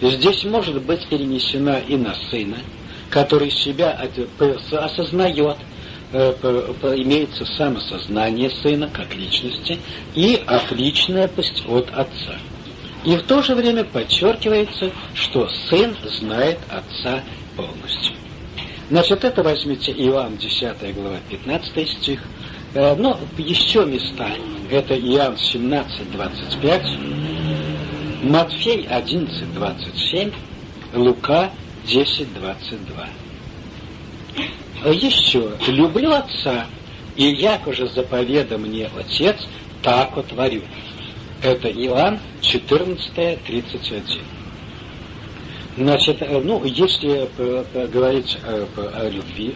здесь может быть перенесена и на Сына, который себя осознает, э, имеется самосознание Сына как личности и отличность от Отца. И в то же время подчеркивается, что сын знает отца полностью. Значит, это возьмите Иоанн 10 глава 15 стих. Э, но еще места. Это Иоанн 17, 25, Матфей 11, 27, Лука 10, 22. Еще. «Люблю Отца, и як уже заповеда мне Отец, так отворю». Это Иоанн 14, 31. Значит, э, ну, если э, говорить о, о любви,